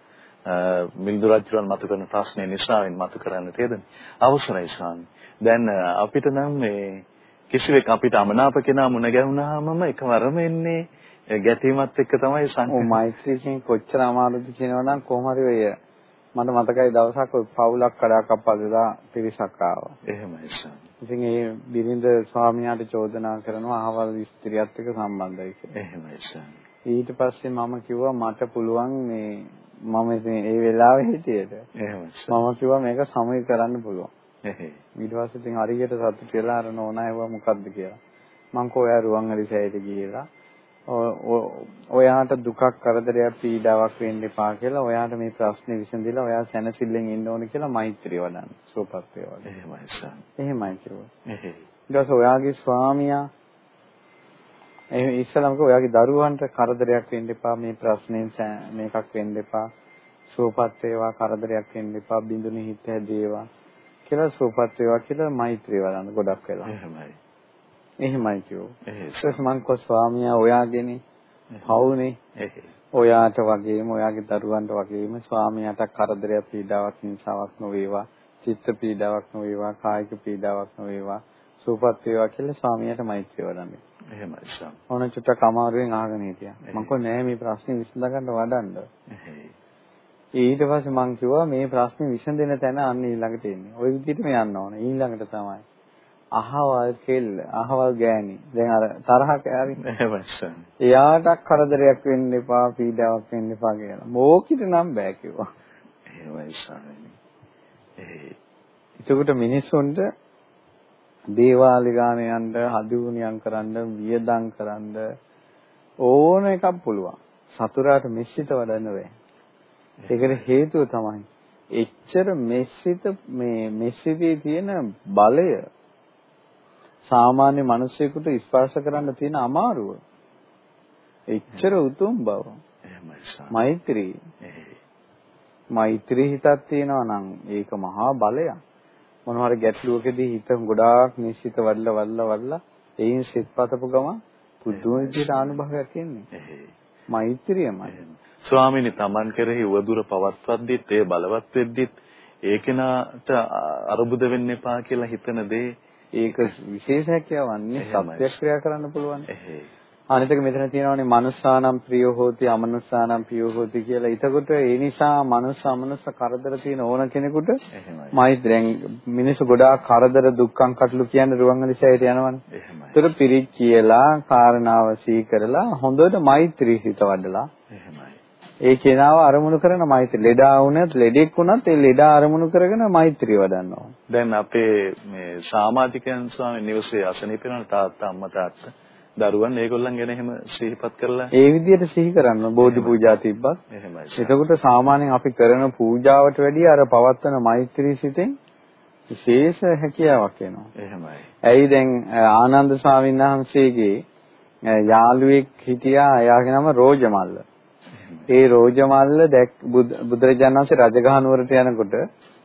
මිල්දු රජුන් මතු කරන ප්‍රශ්නේ නිසාවෙන් මතු කරන්න තියෙන්නේ. අවසරයි ස්වාමී. දැන් අපිට නම් මේ කිසිවෙක් අපිට අමනාප කෙනා මුණ ගැහුනහමම එකවරම එන්නේ ගැටීමත් එක්ක තමයි සංකේත. ඔව් මෛත්‍රියෙන් කොච්චර අමාරුද කියනවනම් කොහොම හරි ඔය මට මතකයි දවසක් ඔය පවුලක් කඩා කප්පලා පිරිසක් ආවා. එහෙමයි ස්වාමී. ඉතින් ඒ බිරිඳ ස්වාමියාට චෝදනා කරනවා අහවල් ස්ත්‍රියත් එක්ක සම්බන්ධයි කියලා. එහෙමයි ස්වාමී. ඊට පස්සේ මම කිව්වා මට පුළුවන් මේ මම ඉතින් ඒ වෙලාවේ හිටියට. එහෙමයි. මම කිව්වා මේක සමය කරන්න පුළුවන්. ඊට පස්සේ ඉතින් හරියට සතුටු වෙලා අර නෝනා ඇහුවා මොකද්ද කියලා. මං කෝ ඔයා රුවන්වැලි සෑයට ගිහිලා ඔයාට දුකක් කරදරයක් පීඩාවක් වෙන්න එපා කියලා ඔයාට මේ ප්‍රශ්නේ විසඳිලා ඔයා සැනසෙල්ලෙන් ඉන්න ඕන කියලා මෛත්‍රිය වඩන්න සුවපත් වේවා. එහෙමයි සර්. එහෙමයි කිව්වා. ඊට ඔයාගේ ස්වාමියා එහෙනම් ඉස්සලම්ක ඔයාගේ දරුවන්ට කරදරයක් වෙන්න එපා මේ ප්‍රශ්නෙන් මේකක් වෙන්න එපා. සුවපත් වේවා කරදරයක් වෙන්න එපා බිඳුනේ හිත හැදේවා කියලා සුවපත් වේවා කියලා මෛත්‍රිය වඩන්න ගොඩක් වෙලා. එහෙමයි. එහෙමයි කිව්වා. එහෙයි. මං කෝ ස්වාමියා ඔයාගෙනේ පවුනේ. ඔයාට වගේම ඔයාගේ දරුවන්ට වගේම ස්වාමියාට කරදරයක් පීඩාවක් හිංසාවක් නොවේවා. චිත්ත පීඩාවක් නොවේවා. කායික පීඩාවක් නොවේවා. සුවපත් වේවා කියලා ස්වාමියාට මෛත්‍රිය වඩන්නේ. එහෙමයි ස්වාමී. ඕන චුට්ටක් අමාරුවෙන් අහගෙන හිටියා. මං කෝ නෑ මේ ප්‍රශ්නේ විසඳ ගන්න වඩන්න. එහෙයි. ඊට පස්සේ මං කිව්වා මේ ප්‍රශ්නේ විසඳෙන තැන අන්න ඊළඟට එන්නේ. ওই විදිහටම යන්න ඕන. ඊළඟට තමයි. අහවල් කෙල්ල අහවල් ගෑණි දැන් අර තරහක ස්වාමී. එයාට කරදරයක් වෙන්න එපා පීඩාවක් වෙන්න එපා කියලා. මොකිට නම් බෑ කිව්වා. එහෙමයි ස්වාමීනි. ඒ එතකොට මිනිස්සුන්ට දේවාලි ගාන යන්න, හදිවුනියම් කරන්න, වියදම් කරන්න ඕන එකක් පුළුවන්. සතුරාට මෙස්සිත වඩන්න බෑ. ඒකට හේතුව තමයි එච්චර මෙස්සිත මේ මෙස්සිතේ තියෙන බලය සාමාන්‍ය මිනිසෙකුට ස්පර්ශ කරන්න තියෙන අමාරුව. එච්චර උතුම් බව. මෛත්‍රී. මෛත්‍රී හිතක් තියෙනවා නම් ඒක මහා බලයක්. මොනවා හරි ගැටලුවකදී හිත ගොඩාක් නිශ්චිත වල්ල වල්ල වල්ල එයින් සිත්පතපු ගම පුදුම විදිහට අනුභවයක් එන්නේ. මෛත්‍රියමයි. ස්වාමීනි Taman කෙරෙහි උවදුර පවත්වද්දිත් ඒ බලවත් වෙද්දිත් ඒ කෙනාට අරුබුද වෙන්න එපා කියලා හිතන දේ ඒක විශේෂ හැකියාවන්නේ එහෙමයි. සත්‍යක්‍රියා කරන්න පුළුවන්. අනිතක මෙතන තියෙනවානේ මනුස්සානම් ප්‍රියෝ හෝති අමනුස්සානම් පියෝ හෝති කියලා. එතකොට ඒ නිසා මනුස්ස අමනුස්ස කරදර තියෙන ඕන කෙනෙකුට මෛත්‍රියෙන් මිනිස්සු ගොඩාක් කරදර දුක්ඛම් කටළු කියන්නේ රුවන්වැලිසෑයට යනවනේ. එහෙමයි ඒතර පිරිත් කියලා කාරණාව සිහි කරලා හොඳට මෛත්‍රී හිත වඩලා එහෙමයි ඒ කෙනාව අරමුණු කරන මෛත්‍රී. ලෙඩා වුණත් ලෙඩෙක් වුණත් ඒ ලෙඩා අරමුණු කරගෙන මෛත්‍රිය වඩන්න ඕන. දැන් අපේ මේ සමාජිකයන් ස්වාමීන් නිවසේ අසනීප වෙන තාත්තා අම්මා තාත්තා දරුවන් ඒගොල්ලන් ගැන එහෙම සිහිපත් කරලා ඒ විදිහට සිහි කරන්න බෝධි පූජා තිබ්බත් එහෙමයි එතකොට සාමාන්‍යයෙන් අපි කරන පූජාවට වැඩිය අර පවත්වන මෛත්‍රී සිතෙන් විශේෂ හැකියාවක් එනවා. එහෙමයි ඇයි දැන් ආනන්ද ස්වාමීන් වහන්සේගේ යාළුවෙක් හිටියා එයාගේ නම රෝජමල්ල. ඒ රෝජමල්ල දැක් බුදුරජාණන් වහන්සේ රජගහ නුවරට යනකොට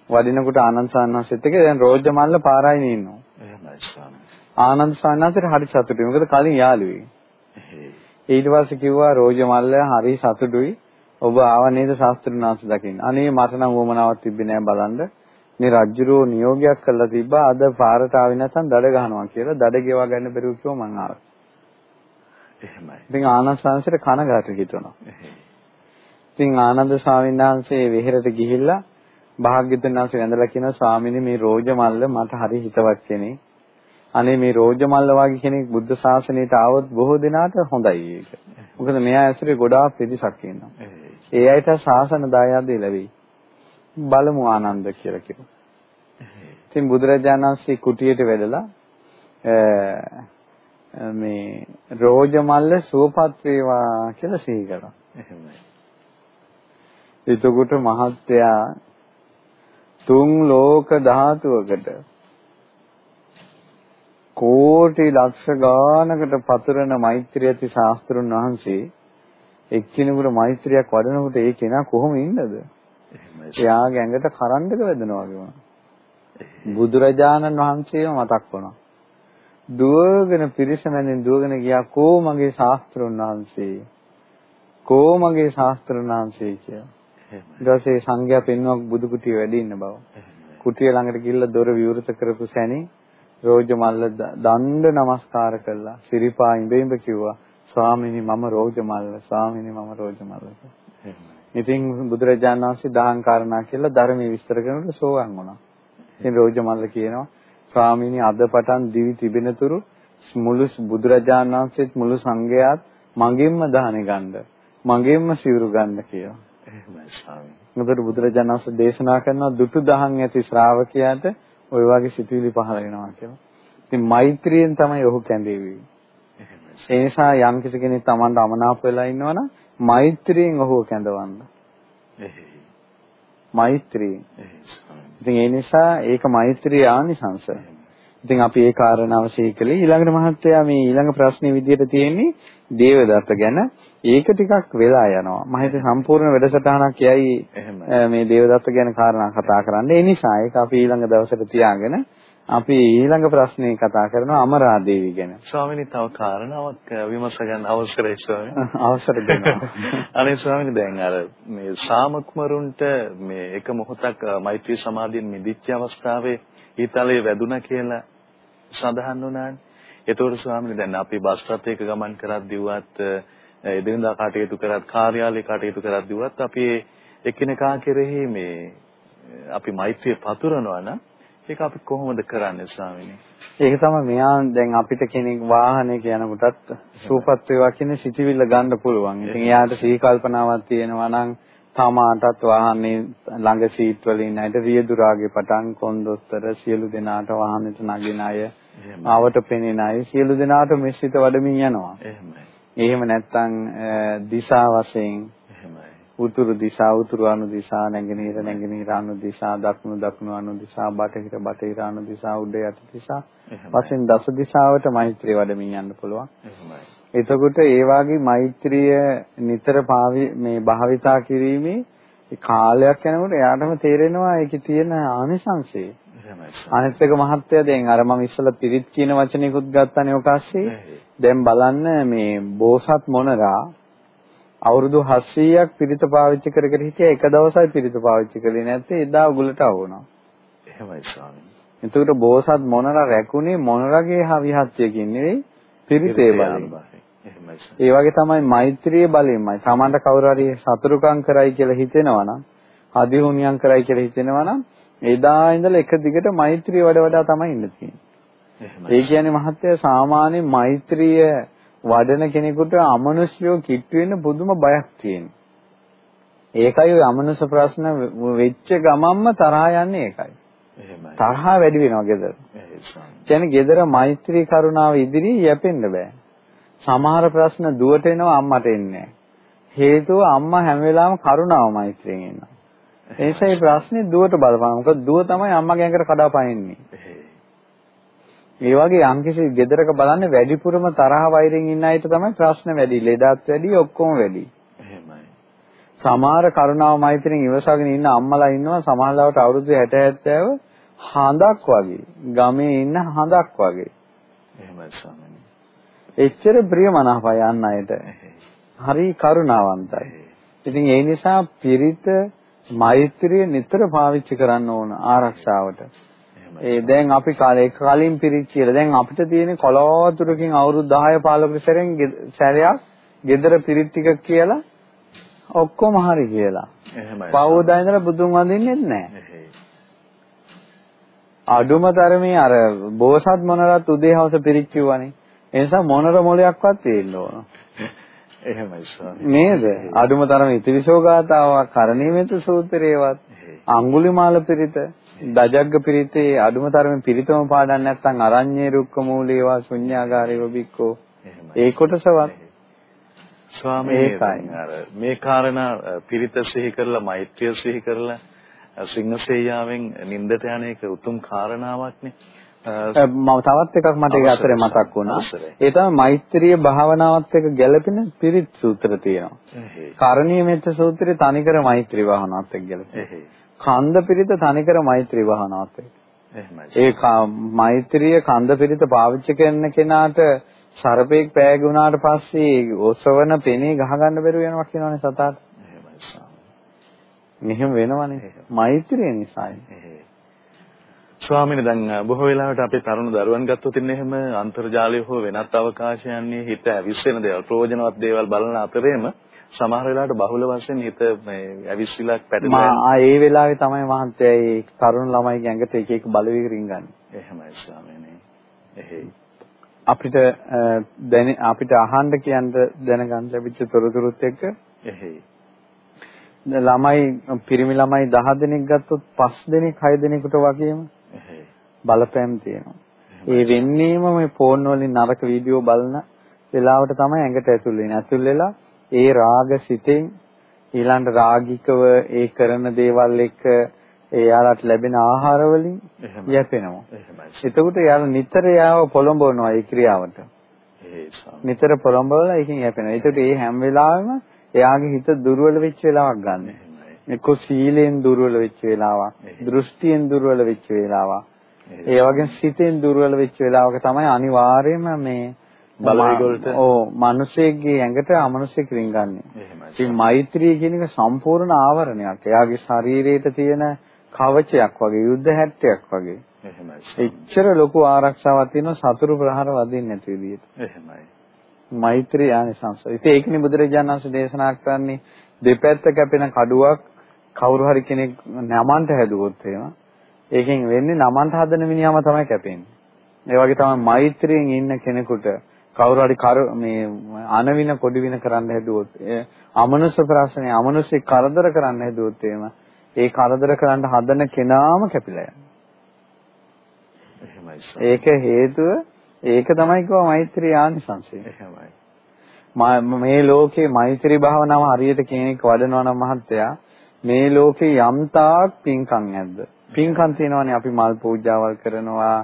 වඩිනකොට ආනන්ද ස්වාමීන් වහන්සේත් එක්ක දැන් රෝජමල්ල පාරායිනේ ඉන්නවා. එහෙමයි ස්වාමී ආනන්ද ස්වාමීන් වහන්සේට හරි සතුටුයි. මොකද කලින් යාළුවෙක්. ඊට පස්සේ කිව්වා රෝජමල්ල හරි සතුටුයි. ඔබ ආව නේද ශාස්ත්‍රීය නාස දකින්න. අනේ මට නම් වමනාවක් තිබ්බේ නෑ බලන්න. මේ රජ්ජුරෝ නියෝගයක් කළා තිබ්බා අද පාරට ආවේ නැත්නම් දඩ ගහනවා කියලා දඩ ගෙවා ගන්න බැරුව කිව්ව මං ආවා. එහෙමයි ඉතින් ආනන්ද ස්වාමීන්ට කනගාටු හිතුණා. ඉතින් ආනන්ද ස්වාමීන් වහන්සේ වෙහෙරට ගිහිල්ලා භාග්‍යවතුන් වහන්සේ වැඳලා කියනවා ස්වාමීනි මේ රෝජමල්ල මට හරි හිතවත් කෙනෙක්. අනේ මේ රෝජමල්ල වගේ කෙනෙක් බුද්ධ ශාසනයට ආවොත් බොහෝ දෙනාට හොඳයි ඒක. මොකද මෙයා ඇසුරේ ගොඩාක් පිරිසක් ඉන්නවා. ඒ අයට ශාසන දායාද ලැබෙයි. බලමු ආනන්ද කියලා කිව්වා. ඉතින් බුදුරජාණන් වහන්සේ කුටියට වැඩලා මේ රෝජමල්ල සුවපත් වේවා කියලා සිහි කරා. එහෙමයි එතකොට මහත්තයා තුන් ලෝක ධාතුවකට කෝටි ලක්ෂ ගානකට පතුරන මෛත්‍රිය ඇති ශාස්ත්‍රුන් වහන්සේ එක්කිනෙකුට මෛත්‍රියක් වඩනකොට ඒ කෙනා කොහොම ඉන්නද? එයාගේ ඇඟට කරන්ටක වැදෙනවා වගේ. බුදුරජාණන් වහන්සේම මතක් වුණා. දුවගෙන පිරිසමෙන් දුවගෙන ගියා කෝ මගේ ශාස්ත්‍රුන් වහන්සේ. කෝ මගේ ශාස්ත්‍රුන් වහන්සේ කියලා. ඊට පස්සේ සංඝයා පෙන්වුවා බුදු කුටිය වැඩි ඉන්න බව. කුටිය ළඟට ගිහිල්ලා දොර විවෘත කරපු සැනේ රෝජමල්ල දණ්ඩ නමස්කාර කළා. සිරිපා ඉඹෙඹ කිව්වා ස්වාමීනි මම රෝජමල්ල ස්වාමීනි මම රෝජමල්ල. එහෙමයි ඉතින් බුදුරජාණන් වහන්සේ දහං කාරණා කියලා ධර්මයේ විස්තර කරනකොට සෝවන් වුණා. ඉතින් රෝජමල්ල කියනවා ස්වාමීනි අද පටන් දිවි තිබෙනතුරු මුළු බුදුරජාණන් වහන්සේත් මුළු සංඝයාත් මගෙන්ම දාහනේ ගන්න. මගෙන්ම සිවුරු ගන්න කියලා. එහෙමයි ස්වාමී මොකද බුදුරජාණන් වහන්සේ දේශනා කරනවා දුටු දහන් ඇති ශ්‍රාවකයාට ওই වගේ සිතුවිලි පහළ වෙනවා කියලා. ඉතින් මෛත්‍රියෙන් තමයි ඔහු කැඳෙවි. ඒ නිසා යම් කිසි කෙනෙක් Tamanට අමනාප වෙලා ඉන්නවනම් මෛත්‍රියෙන් ඔහුව කැඳවන්න. ස්වාමී ඉතින් ඒ නිසා ඒක මෛත්‍රී ආනිසංස. ඉතින් අපි ඒ කාරණාව සිහිකලේ ඊළඟට මහත්තයා මේ ඊළඟ ප්‍රශ්නේ විදිහට තියෙන්නේ දේවදත්ත ගැන ඒක ටිකක් වෙලා යනවා. මම හිතේ සම්පූර්ණ වැඩසටහනක් යයි මේ දේවදත්ත ගැන කාරණා කතා කරන්න. ඒ නිසා ඒක අපි ඊළඟ දවසට තියාගෙන අපි ඊළඟ ප්‍රශ්නේ කතා කරනවා අමරාදේවි ගැන. ස්වාමීනි තව කාරණාවක් විමස ගන්න අවසරයි ස්වාමීනි. (laughs) අවසර දෙනවා. (laughs) අනේ ස්වාමීනි දැන් අර මේ ශාමකුමරුන්ට මේ එක මොහොතක් මෛත්‍රී සමාධියෙන් මිදිච්ච අවස්ථාවේ ඊතලයේ වැදුනා කියලා සඳහන් වුණානේ. ඒතකොට ස්වාමීනි දැන් අපි බස් රථයක ගමන් කරද්දීවත් එදිනදා කටයුතු කරත් කාර්යාලේ කටයුතු කරද්දීවත් අපි එකිනෙකා කෙරෙහි මේ අපි මෛත්‍රිය පතුරනවා නම් ඒක අපි කොහොමද කරන්නේ ස්වාමීනි? ඒක තමයි මෙයා දැන් අපිට කෙනෙක් වාහනයක යනකොටත් සූපත් වේවා කියන සිතිවිල්ල ගන්න පුළුවන්. ඉතින් එයාට සිහි කල්පනාවක් තියෙනවා නම් තමාටත් වාහනේ ළඟ සීට් වල ඉන්න අයට රියදුරාගේ පටන් කොන්දොස්තර සියලු දෙනාට වාහනේට නගින අය ආවට පෙනෙන අය සියලු දෙනාට මෙසිත වඩමින් යනවා. එහෙමයි. එහෙම නැත්නම් දිශා වශයෙන් උතුරු දිශා උතුරු අනු දිශා නැගෙනහිර නැගෙනහිර අනු දිශා දකුණු දකුණු අනු දිශා බටහිර බටහිර අනු දිශා උඩ යට දිශා වශයෙන් දස දිශාවට මෛත්‍රිය වඩමින් යන්න පුළුවන්. එතකොට ඒ වාගේ මෛත්‍රිය නිතර පාවි මේ භාවිතා කිරීමේ කාලයක් යනකොට එයාටම තේරෙනවා ඒකේ තියෙන ආනිසංශය. අනිත් එක මහත්ය දැන් අර මම ඉස්සෙල්ලා පිරිත් කියන වචනයකුත් ගත්තානේ ඔකස්සේ. දැන් බලන්න මේ බෝසත් මොනරා අවුරුදු 700ක් පිරිත පාවිච්චි කර කර හිටියා එක දවසයි පිරිත පාවිච්චි කළේ නැත්නම් එදා උගලට આવුණා. එහෙමයි ස්වාමීනි. එතකොට බෝසත් මොනරා රැකුනේ මොනරගේ හවිහත්යකින් නෙවෙයි පිරිතේ බලයෙන්. ඒ වගේ තමයි මෛත්‍රියේ බලයෙන්මයි. Tamanta කවුරු හරි සතුරුකම් කරයි කියලා හිතෙනවා නම්, අධිහුණියම් කරයි කියලා හිතෙනවා නම්, එදා ඉඳලා එක දිගට මෛත්‍රිය වඩ වඩා තමයි ඉන්න තියෙන්නේ. ඒ කියන්නේ මහත්තයා සාමාන්‍ය මෛත්‍රිය වඩන කෙනෙකුට අමනුෂ්‍යෝ කිට්ටු වෙන්න පුදුම බයක් තියෙනවා. ඒකයි ඔය අමනුෂ්‍ය ප්‍රශ්න වෙච්ච ගමන්ම තරහා යන්නේ ඒකයි. තරහා වැඩි වෙනවා ගෙදර. කියන්නේ ගෙදර මෛත්‍රී කරුණාව ඉදිරියේ යැපෙන්න බෑ. සමහර ප්‍රශ්න දුවට එනවා අම්මට එන්නේ හේතුව අම්මා හැම වෙලාවෙම කරුණාව මෛත්‍රියෙන් ඉන්නවා. ඒ නිසා මේ ප්‍රශ්නේ දුවට බලපාන. මොකද දුව තමයි අම්මගේ ඇඟට කඩාපනින්නේ. ඒ වගේ යම්කිසි ගෙදරක බලන්නේ වැඩිපුරම තරහ වෛරෙන් ඉන්න අයට තමයි ප්‍රශ්න වැඩි. ලෙඩත් වැඩි ඔක්කොම වැඩි. එහෙමයි. සමහර කරුණාව මෛත්‍රියෙන් ඉවසගෙන ඉන්න අම්මලා ඉන්නවා සමහරවට අවුරුදු 60 70 හඳක් වගේ. ගමේ ඉන්න හඳක් වගේ. එහෙමයි ස්වාමීනි. එච්චර ප්‍රියමනාපයි අන් අයට. හරි කරුණාවන්තයි. ඉතින් ඒ නිසා පිරිත මෛත්‍රිය නිතර පාවිච්චි කරන්න ඕන ආරක්ෂාවට. ඒ දැන් අපි කාලේ කලින් පිරිත් කියලා දැන් අපිට තියෙන කලාතුරකින් අවුරුදු 10 15 සැරෙන් සැරයක් gedara පිරිත් ටික කියලා ඔක්කොම හරි කියලා. එහෙමයි. පවෝදා ඉඳලා බුදුන් වඳින්නෙත් නැහැ. අඩුම තරමේ අර බෝසත් මොනරත් උදේ හවස පිරිත් කිව්වනේ. ඒ නිසා මොනර මොලයක්වත් තියෙන්න ඕන. එහෙමයි ස්වාමී. නේද? අඩුම තරමේ ඉතිවිසෝ ගාතාවක් කරණීයමෙත සූත්‍රයේවත් අඟුලිමාල පිරිත දජග්ග පිරිතේ අඩුම තරමේ පිරිතම පාඩම් නැත්නම් අරඤ්ඤේ රුක්ක මූලේවා ශුඤ්ඤාගාරේ වබික්කෝ ඒ කොටසවත් ස්වාමී මේ කාරණා පිරිත සිහි කරලා මෛත්‍රිය සිහි කරලා සිංහසේයාවෙන් නින්දට යන එක උතුම් කාරණාවක්නේ. මම තවත් එකක් මට ඒ අතරේ මතක් වුණා. ඒ තමයි මෛත්‍රිය භාවනාවත් එක්ක ගැළපෙන පිරිත් සූත්‍ර තියෙනවා. කරණීය මෙත්ත සූත්‍රයේ තනිකර මෛත්‍රී භාවනාවත් එක්ක ගැළපෙනවා. කන්ද පිරිත තනිකර මෛත්‍රී භාවනාවත් එක්ක. ඒ මෛත්‍රිය කන්ද පිරිත පාවිච්චි කරන කෙනාට සර්පෙක් පෑගුණාට පස්සේ ඔසවන පෙනේ ගහ ගන්න බැරුව යනවා කියනවනේ සතාට. මෙහෙම වෙනවනේ. මෛත්‍රිය නිසායි. ස්වාමීනි දැන් බොහෝ වෙලාවට අපේ තරුණ දරුවන් ගත්තොත් ඉන්නේ එහෙම අන්තර්ජාලය හෝ වෙනත් අවකාශයන්හි හිත ඇවිස්සෙන දේවල් ප්‍රයෝජනවත් දේවල් බලන අතරේම සමහර වෙලාවට බහුල වශයෙන් හිත මේ ඇවිස්සිලක් පැටලෙනවා. මා ඒ වෙලාවේ තමයි මහත්තයා ඒ තරුණ ළමයිගේ ඇඟට එක එක බලවේග රින්ගන්නේ. එහෙමයි ස්වාමීනි. එහෙයි. අපිට දැන අපිට අහන්න කියන්න දැනගන්න ලැබිච්ච තොරතුරුත් එක්ක එහෙයි. ළමයි පිරිමි ළමයි 10 දෙනෙක් ගත්තොත් 5 දෙනෙක් 6 දෙනෙකුට වගේම බලපෑම් තියෙනවා. ඒ වෙන්නේම මේ ෆෝන් වලින් නරක වීඩියෝ බලන වෙලාවට තමයි ඇඟට ඇතුල් වෙන්නේ. ඇතුල් වෙලා ඒ රාග සිතෙන් ඊළඟ රාගිකව ඒ කරන දේවල් එක්ක එයාලට ලැබෙන ආහාර වලින් යැපෙනවා. එතකොට එයාලා නිතර යාව පොළඹවනවා ඒ ක්‍රියාවට. නිතර පොළඹවලා ඒකෙන් යැපෙනවා. ඒකට ඒ හැම වෙලාවෙම එයාගේ හිත දුර්වල වෙච්ච වෙලාවක් ගන්න. එක්ක සීලෙන් දුර්වල වෙච්ච වෙලාවක්, දෘෂ්ටියෙන් දුර්වල වෙච්ච වෙලාවක්. ඒ වගේම සිතෙන් දුර්වල වෙච්ච වෙලාවක තමයි අනිවාර්යයෙන්ම මේ බලවේග වලට ඔව් මිනිසෙක්ගේ ඇඟට අමනුෂ්‍යෙක් රින්ගන්නේ. ඉතින් මෛත්‍රිය කියන එක සම්පූර්ණ ආවරණයක්. එයාගේ ශරීරයට තියෙන කවචයක් වගේ යුද්ධ හැට්ටයක් වගේ. එහෙමයි. එච්චර ලොකු ආරක්ෂාවක් තියෙන සතුරු ප්‍රහාර වදින්නේ නැති විදිහට. එහෙමයි. මෛත්‍රී ආනිසංස. ඉතින් ඒකනේ බුදුරජාණන් වහන්සේ දේශනා කරන්නේ දෙපැත්ත කැපෙන කඩුවක් කවුරු හරි කෙනෙක් නමන්ට හැදුවොත් එහෙම ඒකෙන් වෙන්නේ නමන්ට හදන මිනිහම තමයි කැපෙන්නේ. ඒ වගේ තමයි මෛත්‍රියෙන් ඉන්න කෙනෙකුට කවුරු හරි කර මේ අනවින පොඩි වින කරන්න හැදුවොත් අමනුෂ්‍ය ප්‍රශ්නේ අමනුෂ්‍ය කරදර කරන්න හැදුවොත් එහෙම ඒ කරදර කරන්න හදන කෙනාම කැපිලා යනවා. ඒක හේතුව ඒක තමයි කිව්වා මෛත්‍රී ආනිසංසය. එහෙමයි. මේ ලෝකේ මෛත්‍රී භාවනාව හරියට කෙනෙක් වඩනවා නම් මහත්තයා මේ ලෝකේ යම්තාක් පින්කම් නැද්ද? පින්කම් තියෙනවානේ අපි මල් පූජාවල් කරනවා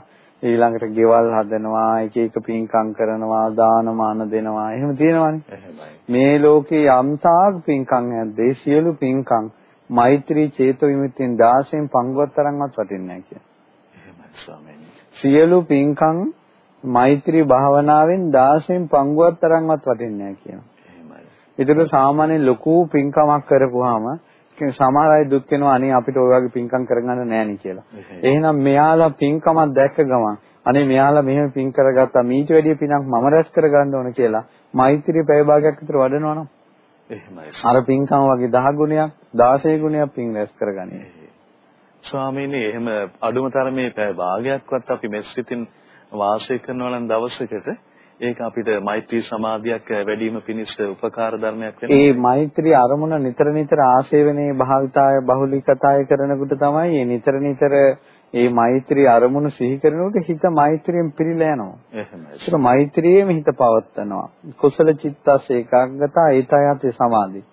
ඊළඟට ගෙවල් හදනවා එක එක පින්කම් කරනවා දානමාන දෙනවා එහෙම තියෙනවානේ මේ ලෝකේ යම්තාක් පින්කම් නැද්ද? ඒ සියලු පින්කම් මෛත්‍රී චේතෝ විමුක්තියෙන් 16න් පංගුවක් තරම්වත් වටින්නේ නැහැ සියලු පින්කම් මෛත්‍රී භාවනාවෙන් 16න් පංගුවක් තරම්වත් වටින්නේ නැහැ කියනවා. එහෙමයි. ඒකට සාමාන්‍ය ලොකු පින්කමක් කරපුවාම සමහර අය දුක් වෙනවා අනේ අපිට ওই වගේ පින්කම් කරගන්න නෑනේ කියලා. එහෙනම් මෙයාලා පින්කමක් දැක්ක ගමන් අනේ මෙයාලා මෙහෙම පින් කරගත්තා මීට වැඩිය පිනක් මම රැස් කරගන්න ඕන කියලා මෛත්‍රී පැය භාගයක් විතර වඩනවනම් එහෙමයි. අර පින්කම වගේ 10 ගුණයක් 16 ගුණයක් පින් රැස් කරගන්නේ. ස්වාමීනි එහෙම අඩුම තරමේ පැය භාගයක්වත් අපි මෙස්සිතින් වාසය කරනවා නම් දවසකට ඒක අපිට මෛත්‍රී සමාධියක් වැඩිම පිණිස උපකාර ධර්මයක් වෙනවා. ඒ මෛත්‍රී අරමුණ නිතර නිතර ආශේවනයේ භාවිතාය බහුලීකතාය කරනකොට තමයි මේ නිතර නිතර ඒ මෛත්‍රී අරමුණු සිහි කරනකොට හිත මෛත්‍රියෙන් පිරීලා යනවා. එහෙමයි. ඒක මෛත්‍රියේම හිත පවත්නවා. කුසල චිත්තස් ඒකාග්‍රතා ඒතයත් සමාධි.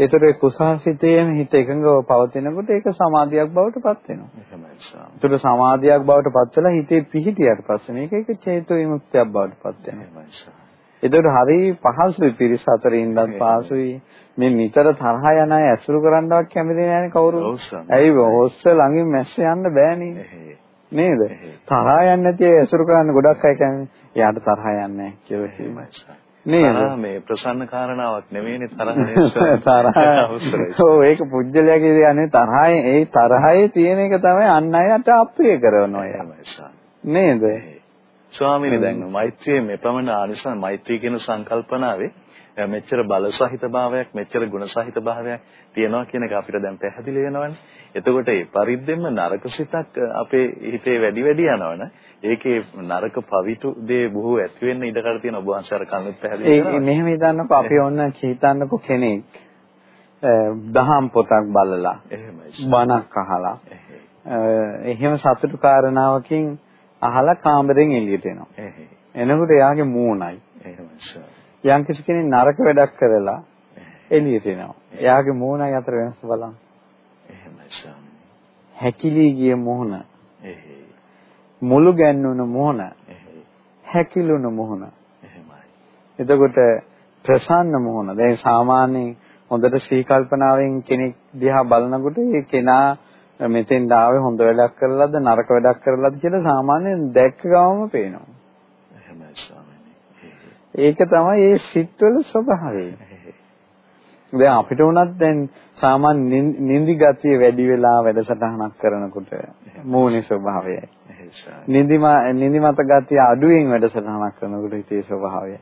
ඒතර ඒ කුසහසිතේම හිත එකඟව පවතිනකොට ඒක සමාධියක් බවට පත් වෙනවා. එහෙමයි. ඒතර සමාධියක් බවට පත් වෙලා හිතේ පිහිටියට පස්සේ මේක එක චේතෝ විමුක්තියක් බවට පත් වෙනවා. එහෙමයි. එතකොට හරි පහසුයි පිරිස අතරින් ඉඳන් පහසුයි මේ නිතර තරහ යන අය ඇසුරු කරන්නවත් කැමති නෑනේ කවුරු. ඇයි හොස්ස ළඟින් මැස්ස යන්න බෑනේ. නේද? තරහ යන්නේ නැති අය ඇසුරු කරන්න ගොඩක් අය කියන්නේ එයාට තරහ යන්නේ නැහැ කියලා කියනවා. නේද? මේ ප්‍රසන්න කාරණාවක් නෙවෙයිනේ තරහ නිසා. (laughs) තරහ. (laughs) ඔව් ඒක පුජ්‍යලයාගේ කියන්නේ තරහේ ඒ තරහේ තියෙන එක තමයි අන් අයට අප්‍රිය කරනවා. නේද? ස්වාමීනි දැන් මෛත්‍රියේ මේ ප්‍රමණ ආනිසං මෛත්‍රී කියන සංකල්පනාවේ මෙච්චර බල සහිත භාවයක් මෙච්චර ගුණ සහිත භාවයක් තියෙනවා කියන එක අපිට දැන් පැහැදිලි වෙනවනේ. එතකොට ඒ පරිද්දෙන්ම නරක සිතක් අපේ හිතේ වැඩි වැඩි යනවනේ. ඒකේ නරක පවිතු දේ බොහෝ ඇති වෙන්න ඉඩකඩ තියෙන ඔබ වහන්සේ අර කන්නත් පැහැදිලි කරනවා. ඒ මෙහෙම හිතන්නකෝ අපි ඔන්න හිතන්නකෝ කෙනෙක් දහම් පොතක් බලලා එහෙමයි. බණක් අහලා එහෙම සතුටු කාරණාවකින් අහලා කාමරෙන් එළියට එනවා. එනකොට එයාගේ මූණයි. යම් කිසි කෙනෙක් නරක වැඩක් කරලා එළියට එනවා. එයාගේ මූණයි අතර වෙනස බලන්න. හැකිලී ගිය මොහොන. මුළු ගැන්නුණු මොහොන. හැකිලුණු මොහොන. එතකොට ප්‍රසන්න මොහොන. දැන් සාමාන්‍යයෙන් හොඳට ශ්‍රී කල්පනාවෙන් කෙනෙක් දිහා බලනකොට ඒ කෙනා මෙතෙන් ආවේ හොඳ වැඩක් කරලාද නරක වැඩක් කරලාද කියලා සාමාන්‍යයෙන් දැක්ක ගමම පේනවා. එහෙමයි ස්වාමීනි. ඒක තමයි ඒ සිත්වල ස්වභාවය. දැන් අපිට උනත් දැන් සාමාන්‍ය නිදි ගතිය වැඩි වෙලා වැඩසටහනක් කරනකොට මූණේ ස්වභාවයයි. නිදිම නිදිමත ගතිය අඩුවෙන් වැඩසටහනක් කරනකොට හිතේ ස්වභාවයයි.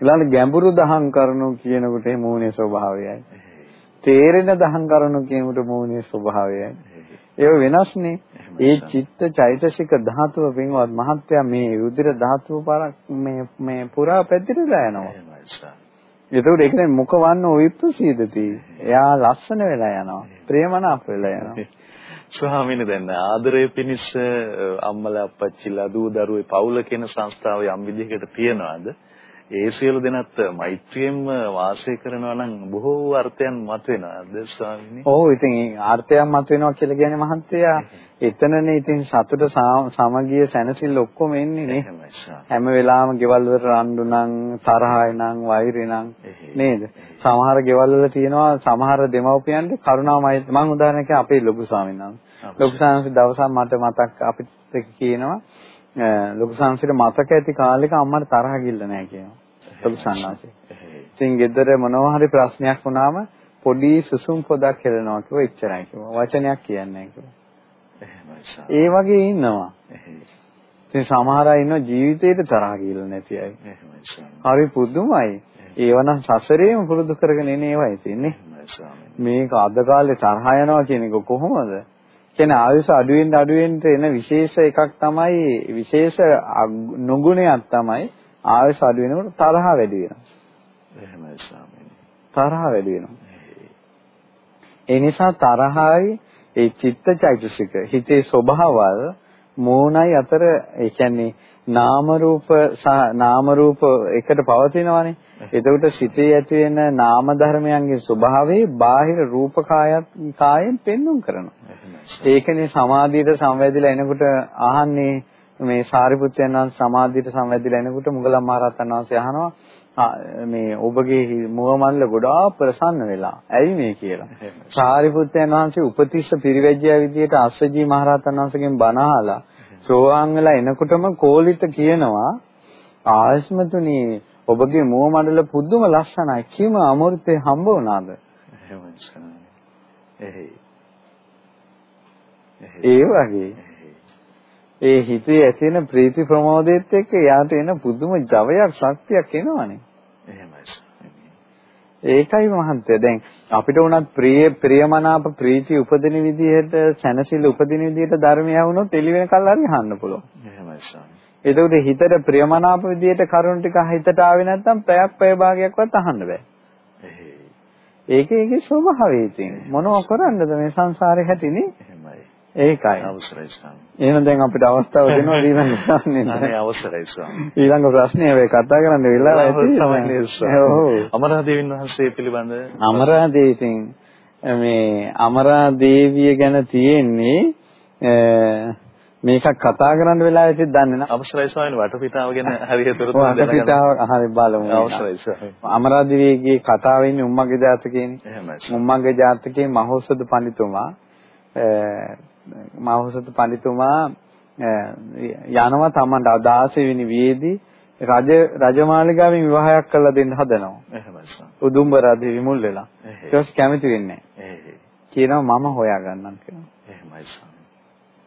ඊළඟ ගැඹුරු දහම් කරනු කියනකොට මූණේ ස්වභාවයයි. තේරෙන දහම් කරනු කියනකොට මූණේ ස්වභාවයයි. ඒව වෙනස්නේ. ඒ චිත්ත චෛතසික ධාතුව පින්වත් මහත්ය මේ රුධිර ධාතුව පාරක් මේ මේ පුරා පැතිරලා යනවා. ඒතකොට ඒක නේ මුඛ වන්න විප්‍රසීදති. එයා ලස්සන වෙලා යනවා. ප්‍රේමනාප වෙලා යනවා. (laughs) ස්වාමීන් දැන් ආදරය පිණිස අම්මලා අප්පච්චිලා දූ දරුවෝ පවුල කියන සංස්ථාව යම් විදිහකට තියනවාද? ඒ සියලු දෙනාත් මෛත්‍රියෙන්ම වාසය කරනවා නම් බොහෝ අර්ථයන් මතුවෙනවාද ස්වාමීනි? ඔව් ඉතින් අර්ථයන් මතුවෙනවා කියලා කියන්නේ මහත්තයා එතනනේ ඉතින් සතුට සමගිය සැනසෙල්ල ඔක්කොම එන්නේ නේ. හැම වෙලාවෙම ගෙවල් වල රණ්ඩු නම් තරහයි නම් වෛරය නම් නේද? සමහර ගෙවල් වල තියෙනවා සමහර දෙමව්පියන්ට කරුණාමයි මම උදාහරණයක් අපේ ලොකු ස්වාමීන් වහන්සේ. ලොකු ස්වාමීන් දවසක් මට මතක් අපිට කියනවා ලොකු සංසිට මතක ඇති කාලෙක අම්මට තරහ ගිල්ල නැහැ කියනවා. ලොකු සංනාසෙ. ඉතින් ගෙදර මොනවා හරි ප්‍රශ්නයක් වුණාම පොඩි සුසුම් පොදක් හෙලනවා කිව්ව එච්චරයි කිව්වා. වචනයක් කියන්නේ කිව්වා. ඒ වගේ ඉන්නවා. ඉතින් සමහර අය ඉන්නවා ජීවිතේට තරහ ගිල්ල නැති අය. හරි පුදුමයි. ඒවනම් සසරේම පුරුදු කරගෙන එන ඒවායි තියෙන්නේ. මේක අද කාලේ තරහ යනවා කියන එක කොහොමද? කියන්නේ ආයුෂ අඩු වෙන්න අඩු වෙන්න එන විශේෂ එකක් තමයි විශේෂ නුගුණයක් තමයි ආයුෂ අඩු වෙනකොට තරහ වැඩි වෙනවා. එහෙමයි ස්වාමීනි. තරහ වැඩි වෙනවා. ඒ නිසා තරහයි ඒ චිත්තචෛතසික හිතේ ස්වභාවල් මෝනයි අතර ඒ කියන්නේ නාම රූප සහ නාම රූප එකට පවතිනවානේ. එතකොට සිතේ ඇති වෙන නාම ධර්මයන්ගේ ස්වභාවය බාහිර රූප කායත් කායෙන් පෙන්වුම් කරනවා. ඒකනේ සමාධියට සංවැදිලා එනකොට අහන්නේ මේ සාරිපුත්යන් වහන්සේ සමාධියට සංවැදිලා එනකොට මුගලන් මහරහතන් වහන්සේ අහනවා මේ ඔබගේ මුව මල්ල ගොඩාක් ප්‍රසන්න වෙලා. ඇයි මේ කියලා. සාරිපුත්තයන් වහන්සේ උපතිස්ස පිරිවැජ්‍යා විදියට අස්සජී මහරහතන් වහන්සේගෙන් බණ අහලා සෝවාන් වෙලා එනකොටම කෝලිත කියනවා ආයස්මතුනි ඔබගේ මුව මඩල පුදුම ලස්සනයි. කීම අමෘතේ හම්බ වුණාද? ඒ වගේ ඒ හිතේ ඇති වෙන ප්‍රීති ප්‍රමෝදයේත් එක්ක යාට එන පුදුම ජවයක් ශක්තියක් එනවනේ. එහෙමයි. ඒකයි මහන්තය. දැන් අපිට උනත් ප්‍රිය ප්‍රියමනාප ප්‍රීති උපදින විදිහට සැනසෙල්ල උපදින විදිහට ධර්මය වුණොත් එළි වෙන කල් හරි අහන්න පුළුවන්. එහෙමයි ස්වාමී. එතකොට හිතට ප්‍රියමනාප විදිහට කරුණ ටික හිතට ආවේ නැත්නම් පැයක් පැය භාගයක්වත් අහන්න බෑ. ඒකේ ඒකේ ස්වභාවය තියෙන. මොනව කරන්නද මේ සංසාරේ හැටිනේ? ඒකයි. අවසරයි ස්වාමී. එහෙනම් දැන් අපිට අවස්ථාව දෙනවා ඊළඟ (laughs) ප්‍රශ්නේ. අනේ අවසරයි ස්වාමී. ඊළඟ ප්‍රශ්නේ අපි කතා කරන්න වෙලාව ඇති තමයි. ඔව්. අමරාදේවින් වහන්සේ පිළිබඳ අමරාදේවින් මේ අමරාදේවිය ගැන තියෙන්නේ මේක කතා කරන්න වෙලාව ඇති දන්නේ නැහැ. අවසරයි ස්වාමීන් වටපිටාව ගැන හරියට (laughs) තොරතුරු දැනගන්න. වටපිටාව හරි බලමු. අවසරයි ස්වාමීන්. අමරාදේවියගේ කතාව ඉන්නේ උම්මගේ ජාතකයේනේ. එහෙමයි. උම්මගේ ජාතකයේ මහෞෂධ පඬිතුමා මහෞෂධ පඬිතුමා යනවා තමන්ට 16 වෙනි වියේදී රජ රජමාලිගාවෙන් විවාහයක් කරලා දෙන්න හදනවා. එහෙමයි. උදුම්බ රජු විමුල් වෙලා. ඊට පස්සේ කැමති වෙන්නේ නැහැ. කියනවා මම හොයාගන්නම් කියනවා. එහෙමයි.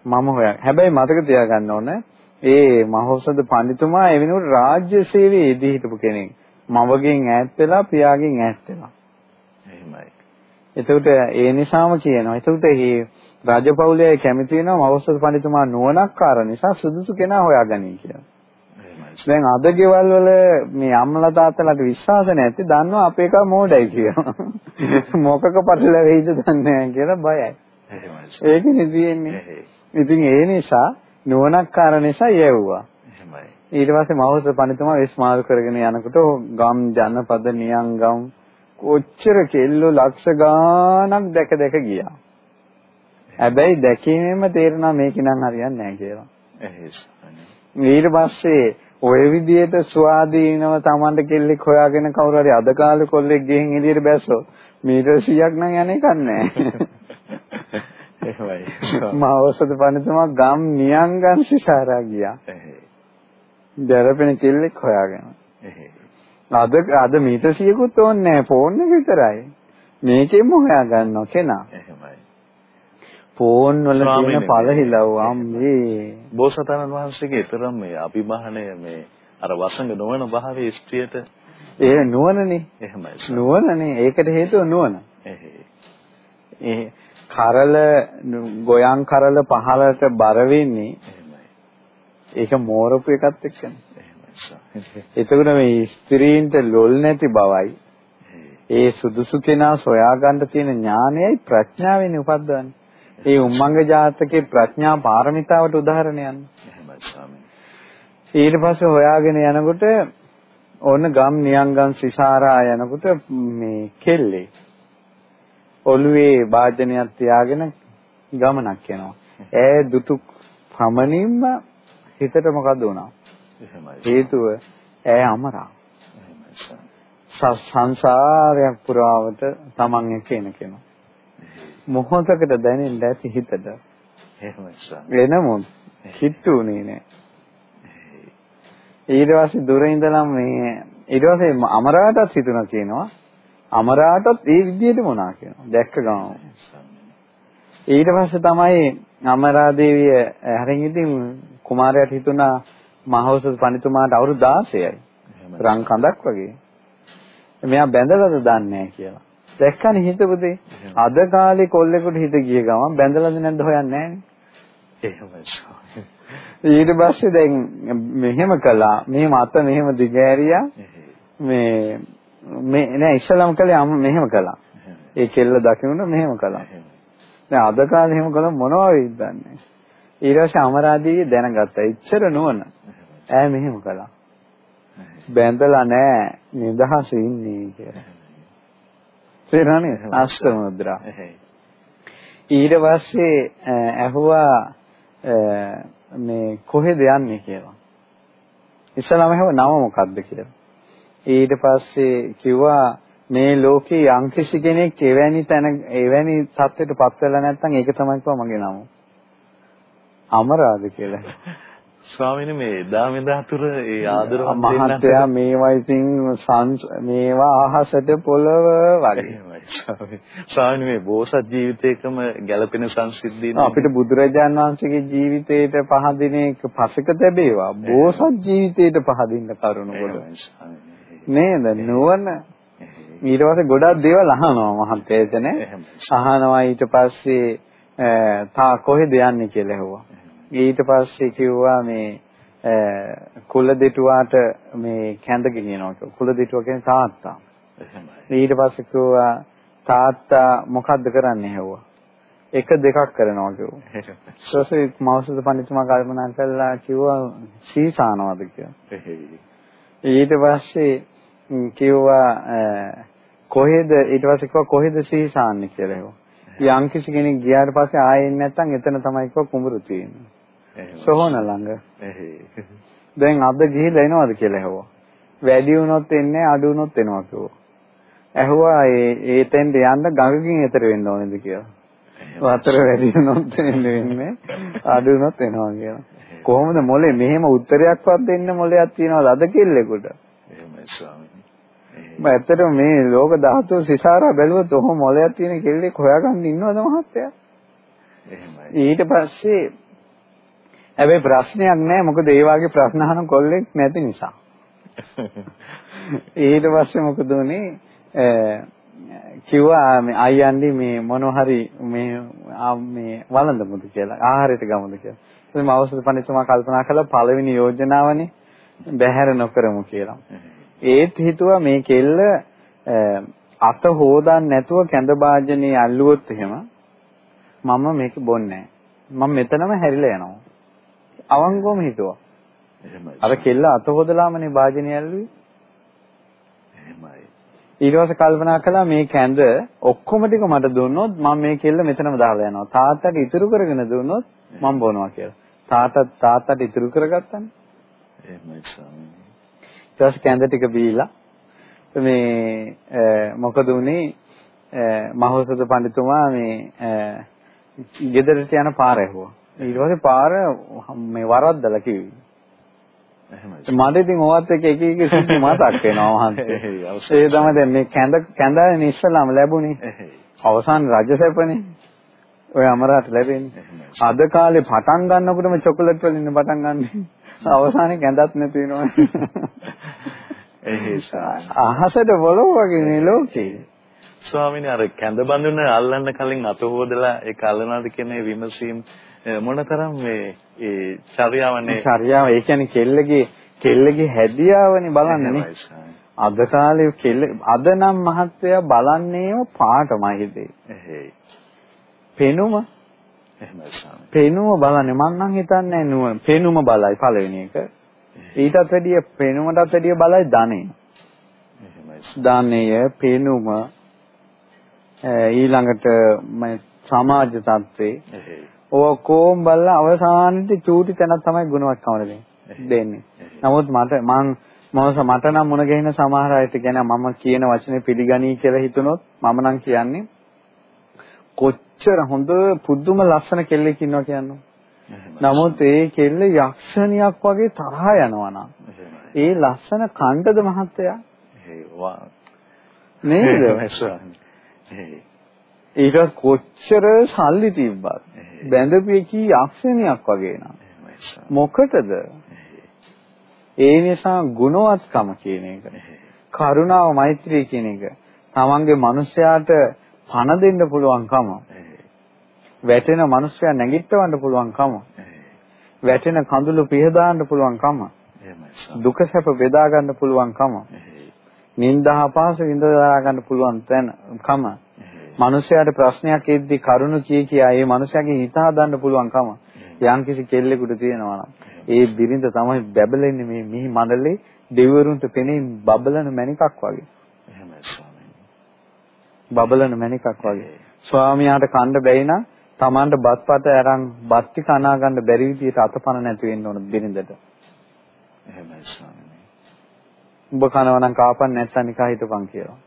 මම හොයා. හැබැයි මතක තියාගන්න ඕනේ ඒ මහෞෂධ පඬිතුමා ඒ වෙනුවට රාජ්‍ය සේවයේ යෙදී හිටපු කෙනෙක්. මවගෙන් ඈත් වෙලා පියාගෙන් ඈත් වෙලා. එහෙමයි. එතකොට ඒ නිසාම කියනවා. එතකොට මේ රාජපෞලේ කැමති වෙනවා මවස්සත් පඬිතුමා නුවණක්කාර නිසා සුදුසු කෙනා හොයාගනි කියලා. දැන් අද ගෙවල් වල මේ අම්මලා තාත්තලාට විශ්වාස නැති දන්නවා අපේ එකා මෝඩයි කියලා. (laughs) මොකක පටල වෙයිද දන්නේ නැහැ කියලා බයයි. ඒකනේ තියෙන්නේ. ඉතින් ඒ නිසා නුවණක්කාර නිසා යැවුවා. ඊට පස්සේ මවස්ස පඬිතුමා විස්මාල් කරගෙන යනකොට ගම් ජනපද නියංගම් කොච්චර කෙල්ලෝ ලක්ෂ ගාණක් දැක දැක ගියා. හැබැයි දැකීමෙන්ම තේරෙනවා මේක නම් හරියන්නේ නැහැ කියලා. ඊට පස්සේ ඔය විදිහට ස්වාධීනව Tamanට කෙල්ලෙක් හොයාගෙන කවුරු හරි අද කාලේ කොල්ලෙක් ගිහින් එළියට බැස්සෝ මීටර් 100ක් නම් යන්නේ කන්නේ (laughs) එහෙමයි. මාවසද පණිතුමා ගම් නියංගන් සිසාරා ගියා. දැරපෙන කෙල්ලෙක් හොයාගෙන. අද අද මීටර් 100කුත් ඕනේ නැහැ ෆෝන් එක විතරයි. මේකෙම හොයා ගන්නවා කෙනා. එහෙමයි. ෆෝන් වල තියෙන පළහිලව් අම්මේ. බෝසතාණන් වහන්සේගේ ඊතරම් මේ අභිමානය මේ අර වසඟ නොවන භාවයේ ස්ත්‍රියට ඒ නුවණනේ. එහෙමයි. නුවණනේ. ඒකට හේතුව නුවණ. ඒ කරල ගොයන් කරල පහලට බර වෙන්නේ ඒක මෝරපු එකත් එක්කනේ. එතකොට මේ ස්ත්‍රීන්ට ලොල් නැති බවයි ඒ සුදුසු කෙනා සොයා ගන්න තියෙන ඥානයයි ප්‍රඥාවෙන් උපද්දවන්නේ. ඒ උම්මංග ජාතකේ ප්‍රඥා පාරමිතාවට උදාහරණයක්. ඊට පස්සේ හොයාගෙන යනකොට ඕන ගම් නියංගම් සිසාරා යනකොට මේ කෙල්ලේ ඔළුවේ වාදනයක් තියාගෙන ගමනක් යනවා. ඈ දුටු පමණින්ම හිතට මොකද වුණා? හේතුව ඈ අමරා. සංසාරයක් පුරාවට තමන් එක්ක එන කෙනා. මොහොතකට දැනෙන්න ඇති හිතට. වෙනමුත් හිතුනේ නෑ. ඊට පස්සේ දුර ඉඳලා මේ ඊට පස්සේ අමරාටත් හිතුණා කියනවා. අමරාටත් ඒ විදිහට මොනා කියනවා. දැක්ක ගමන්. ඊට පස්සේ තමයි අමරාදේවිය හරින් ඉතින් කුමාරයාට හිතුණා මහෞෂධ පඬිතුමාට අවුරුදු 16යි. රන් කඳක් වගේ. මෙයා බැඳලාද දන්නේ කියලා. දැක්කනේ හිතපොතේ. අද කාලේ කොල්ලෙකුට හිත ගිය ගමන් බැඳලාද නැද්ද හොයන්නේ නැහනේ. ඊට පස්සේ දැන් මෙහෙම කළා. මේ මත මෙහෙම දිගෑරියා. මේ මේ නෑ ඉස්සලම් කළේ මෙහෙම කළා. ඒ කෙල්ල දකින්න මෙහෙම කළා. දැන් අද කාලේ එහෙම කළා මොනවා වෙයිද දන්නේ. ඊට පස්සේ අමරාදී දැනගත්තා. ඉච්චර නුවණ. ඈ මෙහෙම කළා. බැඳලා නෑ නිදහස ඉන්නේ කියලා. තේරෙනවනේ අෂ්ට මුද්‍රා. ඊට පස්සේ ඇහුවා මේ කොහෙද යන්නේ කියලා. ඉස්සලාම ඇහුවා නම මොකක්ද කියලා. ඊට පස්සේ කිව්වා මේ ලෝකේ යම්කිසි කෙනෙක් එවැනි තැන එවැනි තත්ත්වයකට පත් වෙලා නැත්නම් ඒක තමයි මගේ නම. අමරාද කියලා. ස්වාමීනි මේ එදා මෙදා තුර ඒ ආදරවත් මහත්තයා මේවා ඉතින් මේවා අහසට පොළව වගේ. ස්වාමීනි. මේ බෝසත් ජීවිතේකම ගැළපෙන සංසිද්ධීන් අපිට බුදුරජාන් වහන්සේගේ ජීවිතේට පහදින එක පසක තැබේවා. බෝසත් ජීවිතේට පහදින්න කරුණ කොට නේද? නුවණ. ඊට පස්සේ ගොඩක් දේවල් අහනවා මහත්තයා එතන. අහනවා ඊට පස්සේ තා කොහෙද යන්නේ? කියලා ඇහුවා ඊට පස්සේ කිව්වා මේ කුල දෙටුවාට මේ කැඳ ගෙනියනවා කියලා. කුල දෙටුවා කියන්නේ තාත්තා. ඊට පස්සේ කිව්වා තාත්තා මොකද්ද කරන්නේ හැවුවා. එක දෙකක් කරනවා කිව්වා. ඊට පස්සේ මෞසුද පඬිතුමා කල්පනා කළා කිව්වා සීසානවද කියලා. ඊට පස්සේ කිව්වා කොහෙද ඊට පස්සේ කිව්වා කොහෙද සීසාන්නේ කියලා. යම් කිසි කෙනෙක් ගියාට පස්සේ ආයෙ නැත්තම් එතන තමයි කිව්වා කුඹුරු තියෙන්නේ. සොහොන ළඟ. දැන් අද ගිහිල්ලා එනවද කියලා ඇහුවා. වැඩි වුණොත් එන්නේ අඩු වුණොත් එනවා කිව්වා. ඇහුවා ඒ ඒ තෙන්ට යන්න ගඟකින් එතර වෙන්න ඕනේද කියලා. වතර වැඩි වුණොත් එන්නේ අඩු වුණොත් එනවා කියලා. කොහොමද මොලේ මෙහෙම උත්තරයක්වත් දෙන්න මොලයක් තියනවද අද කෙල්ලෙකුට? එහෙමයි ස්වාමීනි. මම ඇත්තටම මේ ලෝක ධාතු සිසාරා බැලුවොත් ඔහොම මොලයක් තියෙන කෙල්ලෙක් හොයාගන්න ඉන්නවද මහත්තයා? එහෙමයි. ඊට පස්සේ හැබැයි ප්‍රශ්නයක් නැහැ මොකද ඒ වගේ ප්‍රශ්න අහන කොල්ලෙක් නැති නිසා. (laughs) ඊට පස්සේ මොකද උනේ කිව්වා මේ අයියන්ඩි මේ මොන හරි මේ මේ වළඳමුද කියලා ආහාරයට ගමුද කියලා. ඉතින් මම අවසර පඬිතුමා කල්පනා කළා පළවෙනි යෝජනාවනේ බැහැර නොකරමු කියලා. ඒත් හිතුවා මේ කෙල්ල අත හොදන්න නැතුව කැඳ වාජනේ අල්ලුවොත් එහෙම මම මේක බොන්නේ නැහැ. මම මෙතනම හැරිලා යනවා. අවංගවම හිතුවා. එහෙමයි. අර කෙල්ල අත හොදලාමනේ වාජනේ ඇල්ලුවේ. එහෙමයි. ඊට පස්සේ කල්පනා කළා මේ කැඳ ඔක්කොම ටික මට දුන්නොත් මම මේ කෙල්ල මෙතනම දාලා යනවා. තාත්තට ඉතුරු කරගෙන දුන්නොත් මම බොනවා කියලා. තාත්තා තාත්තට ඉතුරු කරගත්තානේ. එහෙමයි ස්වාමීනි. ඊට පස්සේ කැඳ ටික බීලා මේ මොකද උනේ මහෞෂධ පඬිතුමා මේ ගෙදරට යන පාර ඇහුවා. ඊට පස්සේ පාර මේ වරද්දලා කිව්වේ. එහෙමයි. මට ඉතින් ඕවත් එක එක එක සිද්ධි මතක් වෙනවා මහන්සේ. (laughs) ඒ තමයි දැන් මේ කැඳ කැඳානේ ඉස්සලාම ලැබුණේ. අවසාන රජසැපනේ. ඔය අමරාට ලැබෙන්නේ. අද කාලේ පටන් ගන්නකොටම චොකලට් වලින් පටන් ගන්න. අවසානයේ කැඳත් නැති වෙනවා. (laughs) එහෙයි අහසට පොළොව වගේ මේ ලෝකේ. ස්වාමීනි අර කැඳ බඳුන අල්ලන්න කලින් අත හොදලා ඒක අල්ලනවාද කියන විමසීම් මොනතරම් මේ ඒ චර්යාවනේ චර්යාව ඒ කියන්නේ කෙල්ලගේ කෙල්ලගේ හැදියාවනේ බලන්නේ අද කාලේ කෙල්ල අද නම් මහත්තයා බලන්නේම පාටමයි හිතේ. එහෙයි. පෙනුම එහෙමයි ස්වාමී. පෙනුම බලන්නේ මං නම් හිතන්නේ නුවණ පෙනුම බලයි පළවෙනි එක. ඊටත් වැඩිය පෙනුමටත් වැඩිය බලයි ධනෙ. එහෙමයි. ධනය පෙනුම ඊළඟට සමාජ තත්ත්වේ එහෙයි. ඔක්කොම බලලා අවසානයේ චූටි තැනක් තමයි ගුණවත්කම දෙන්නේ. නමුත් මට මං මම මට නම් මුණ ගැහෙන සමහර අයට කියන මම කියන වචනේ පිළිගනී කියලා හිතුනොත් මම නම් කියන්නේ කොච්චර හොඳ පුදුම ලස්සන කෙල්ලෙක් ඉන්නවා කියන්නේ. නමුත් ඒ කෙල්ල යක්ෂණියක් වගේ තරහ යනවා නම් ඒ ලස්සන කණ්ඩද මහත්තයා නේද? ඊට කොච්චර සල්ලි තිබ්බත් බැඳපු එකී යක්ෂණියක් වගේ නම. මොකටද? ඒ නිසා ගුණවත්කම කියන එක. කරුණාව මෛත්‍රිය කියන එක. තමන්ගේ මිනිස්යාට පණ දෙන්න පුළුවන්කම. වැටෙන මිනිස්යා නැගිටවන්න පුළුවන්කම. වැටෙන කඳුළු පිහදාන්න පුළුවන්කම. දුක සැප බෙදා ගන්න පුළුවන්කම. නින්දා අපහාස විඳලා ගන්න පුළුවන් තැනකම. මිනිස්යාට ප්‍රශ්නයක් එද්දී කරුණු කිය කියා ඒ මිනිස්යාගේ හිත හදන්න පුළුවන්කම. යම්කිසි කෙල්ලෙකුට තියෙනවා නම් ඒ බිරිඳ තමයි බැබලෙන්නේ මේ මිහි මණ්ඩලේ දෙවිවරුන්ට පෙනේ බබලන මණිකක් වගේ. එහෙමයි ස්වාමීනි. බබලන මණිකක් වගේ. ස්වාමියාට කණ්ඩ බැයි නම් Tamanට බත්පත අරන් බත්ටි කනා ගන්න බැරි විදියට අතපන නැති වෙන්න ඕන බිරිඳට. එහෙමයි ස්වාමීනි. උඹ කනවා නම් කාපන් නැත්නම් නිකා හිටපන් කියලා.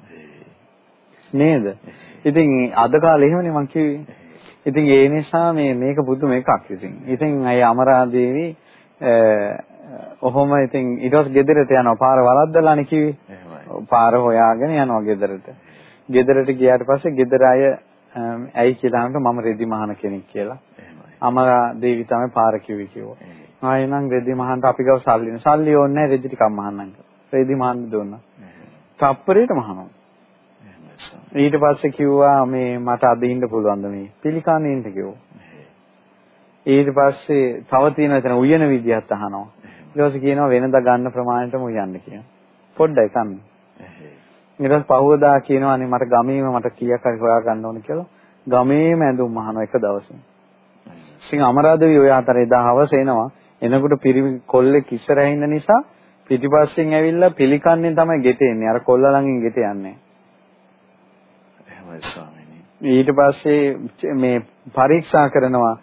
නේද? ඉතින් අද කාලේ එහෙමනේ මං කිව්වේ. ඉතින් ඒ නිසා මේ මේක පුදුම එකක් ඉතින්. ඉතින් අය අමරාදේවි ඔහොම ඉතින් ඊට පස්සේ ගෙදරට යනවා පාර වරද්දලානේ කිව්වේ. පාර හොයාගෙන යනවා ගෙදරට. ගෙදරට ගියාට පස්සේ ගෙදර අය ඇයි කියලා අහනකොට මම රෙදි මහන කෙනෙක් කියලා. අමරාදේවි තමයි පාර කිව්වේ කිව්වා. ආයෙනම් රෙදි මහන්ට අපි ගාව සල්ලි නෑ. සල්ලි ඕනේ නෑ රෙදි ටිකක් මහන්නම්. රෙදි මහන්න දුන්නා. තප්පරේට මහනවා. ඊට පස්සේ කිව්වා මේ මට අද ඉන්න පුළුවන්ද මේ පිළිකානේ ඉන්න කිව්වා. ඊට පස්සේ තව තියෙන එතන උයන විදිහත් අහනවා. ඊට පස්සේ කියනවා වෙනදා ගන්න ප්‍රමාණයටම උයන්න කියනවා. පොඩ්ඩයි කන්න. ඊට පස්සේ පහවදා කියනවා අනේ මට ගමේම මට කීයක් හරි හොයා ගන්න ඕන කියලා. ගමේම ඇඳුම් අහනවා එක දවසේ. ඉතින් අමරාදේවි ඔය අතර එදා හවස එනවා. එනකොට පිරිමි කොල්ලෙක් ඉස්සරහින් ඉන්න නිසා පිටිපස්සෙන් ඇවිල්ලා පිළිකන්නේ තමයි ගෙට එන්නේ. අර කොල්ල ළඟින් ගෙට යන්නේ. එහෙමයි ස්වාමීනි. ඊට පස්සේ මේ පරීක්ෂා කරනවා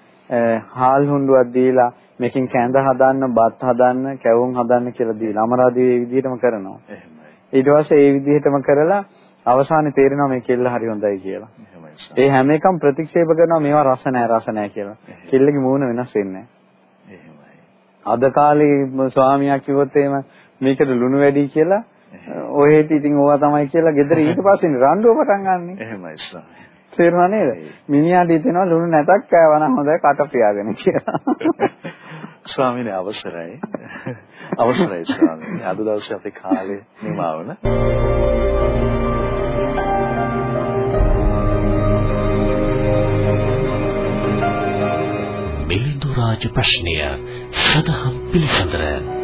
හාල් හුඬුවක් දීලා මේකෙන් කැඳ හදන්න, බත් හදන්න, කැවුම් හදන්න කියලා දීලා අමරාදී මේ විදිහටම කරනවා. එහෙමයි. ඊට පස්සේ ඒ විදිහටම කරලා අවසානයේ තේරෙනවා මේ කෙල්ල හරි හොඳයි කියලා. ඒ හැම එකම ප්‍රතික්ෂේප කරනවා මේවා රස නැහැ රස නැහැ කියලා. කෙල්ලගේ මූණ වෙනස් වෙන්නේ එහෙමයි. අද කාලේ ස්වාමියා කිව්වොත් එහෙම මේකට ලුණු වැඩි කියලා ඔහෙට ඉතින් ඕවා තමයි කියලා ගෙදර ඊට පස්සේ රණ්ඩුව පටන් ගන්නෙ. එහෙමයි ස්වාමී. තේරුණා නේද? මිනිහාට හිතෙනවා ලුණු නැතක් කෑවා නම් හොඳයි කට පියාගෙන කියලා. (laughs) ස්වාමීනි අවසරයි. (laughs) අවසරයි ස්වාමීනි. අද දවසේ අපේ කාලේ නිමාවන. මිලිඳු රාජ ප්‍රශ්නය සදහම් පිළිසඳර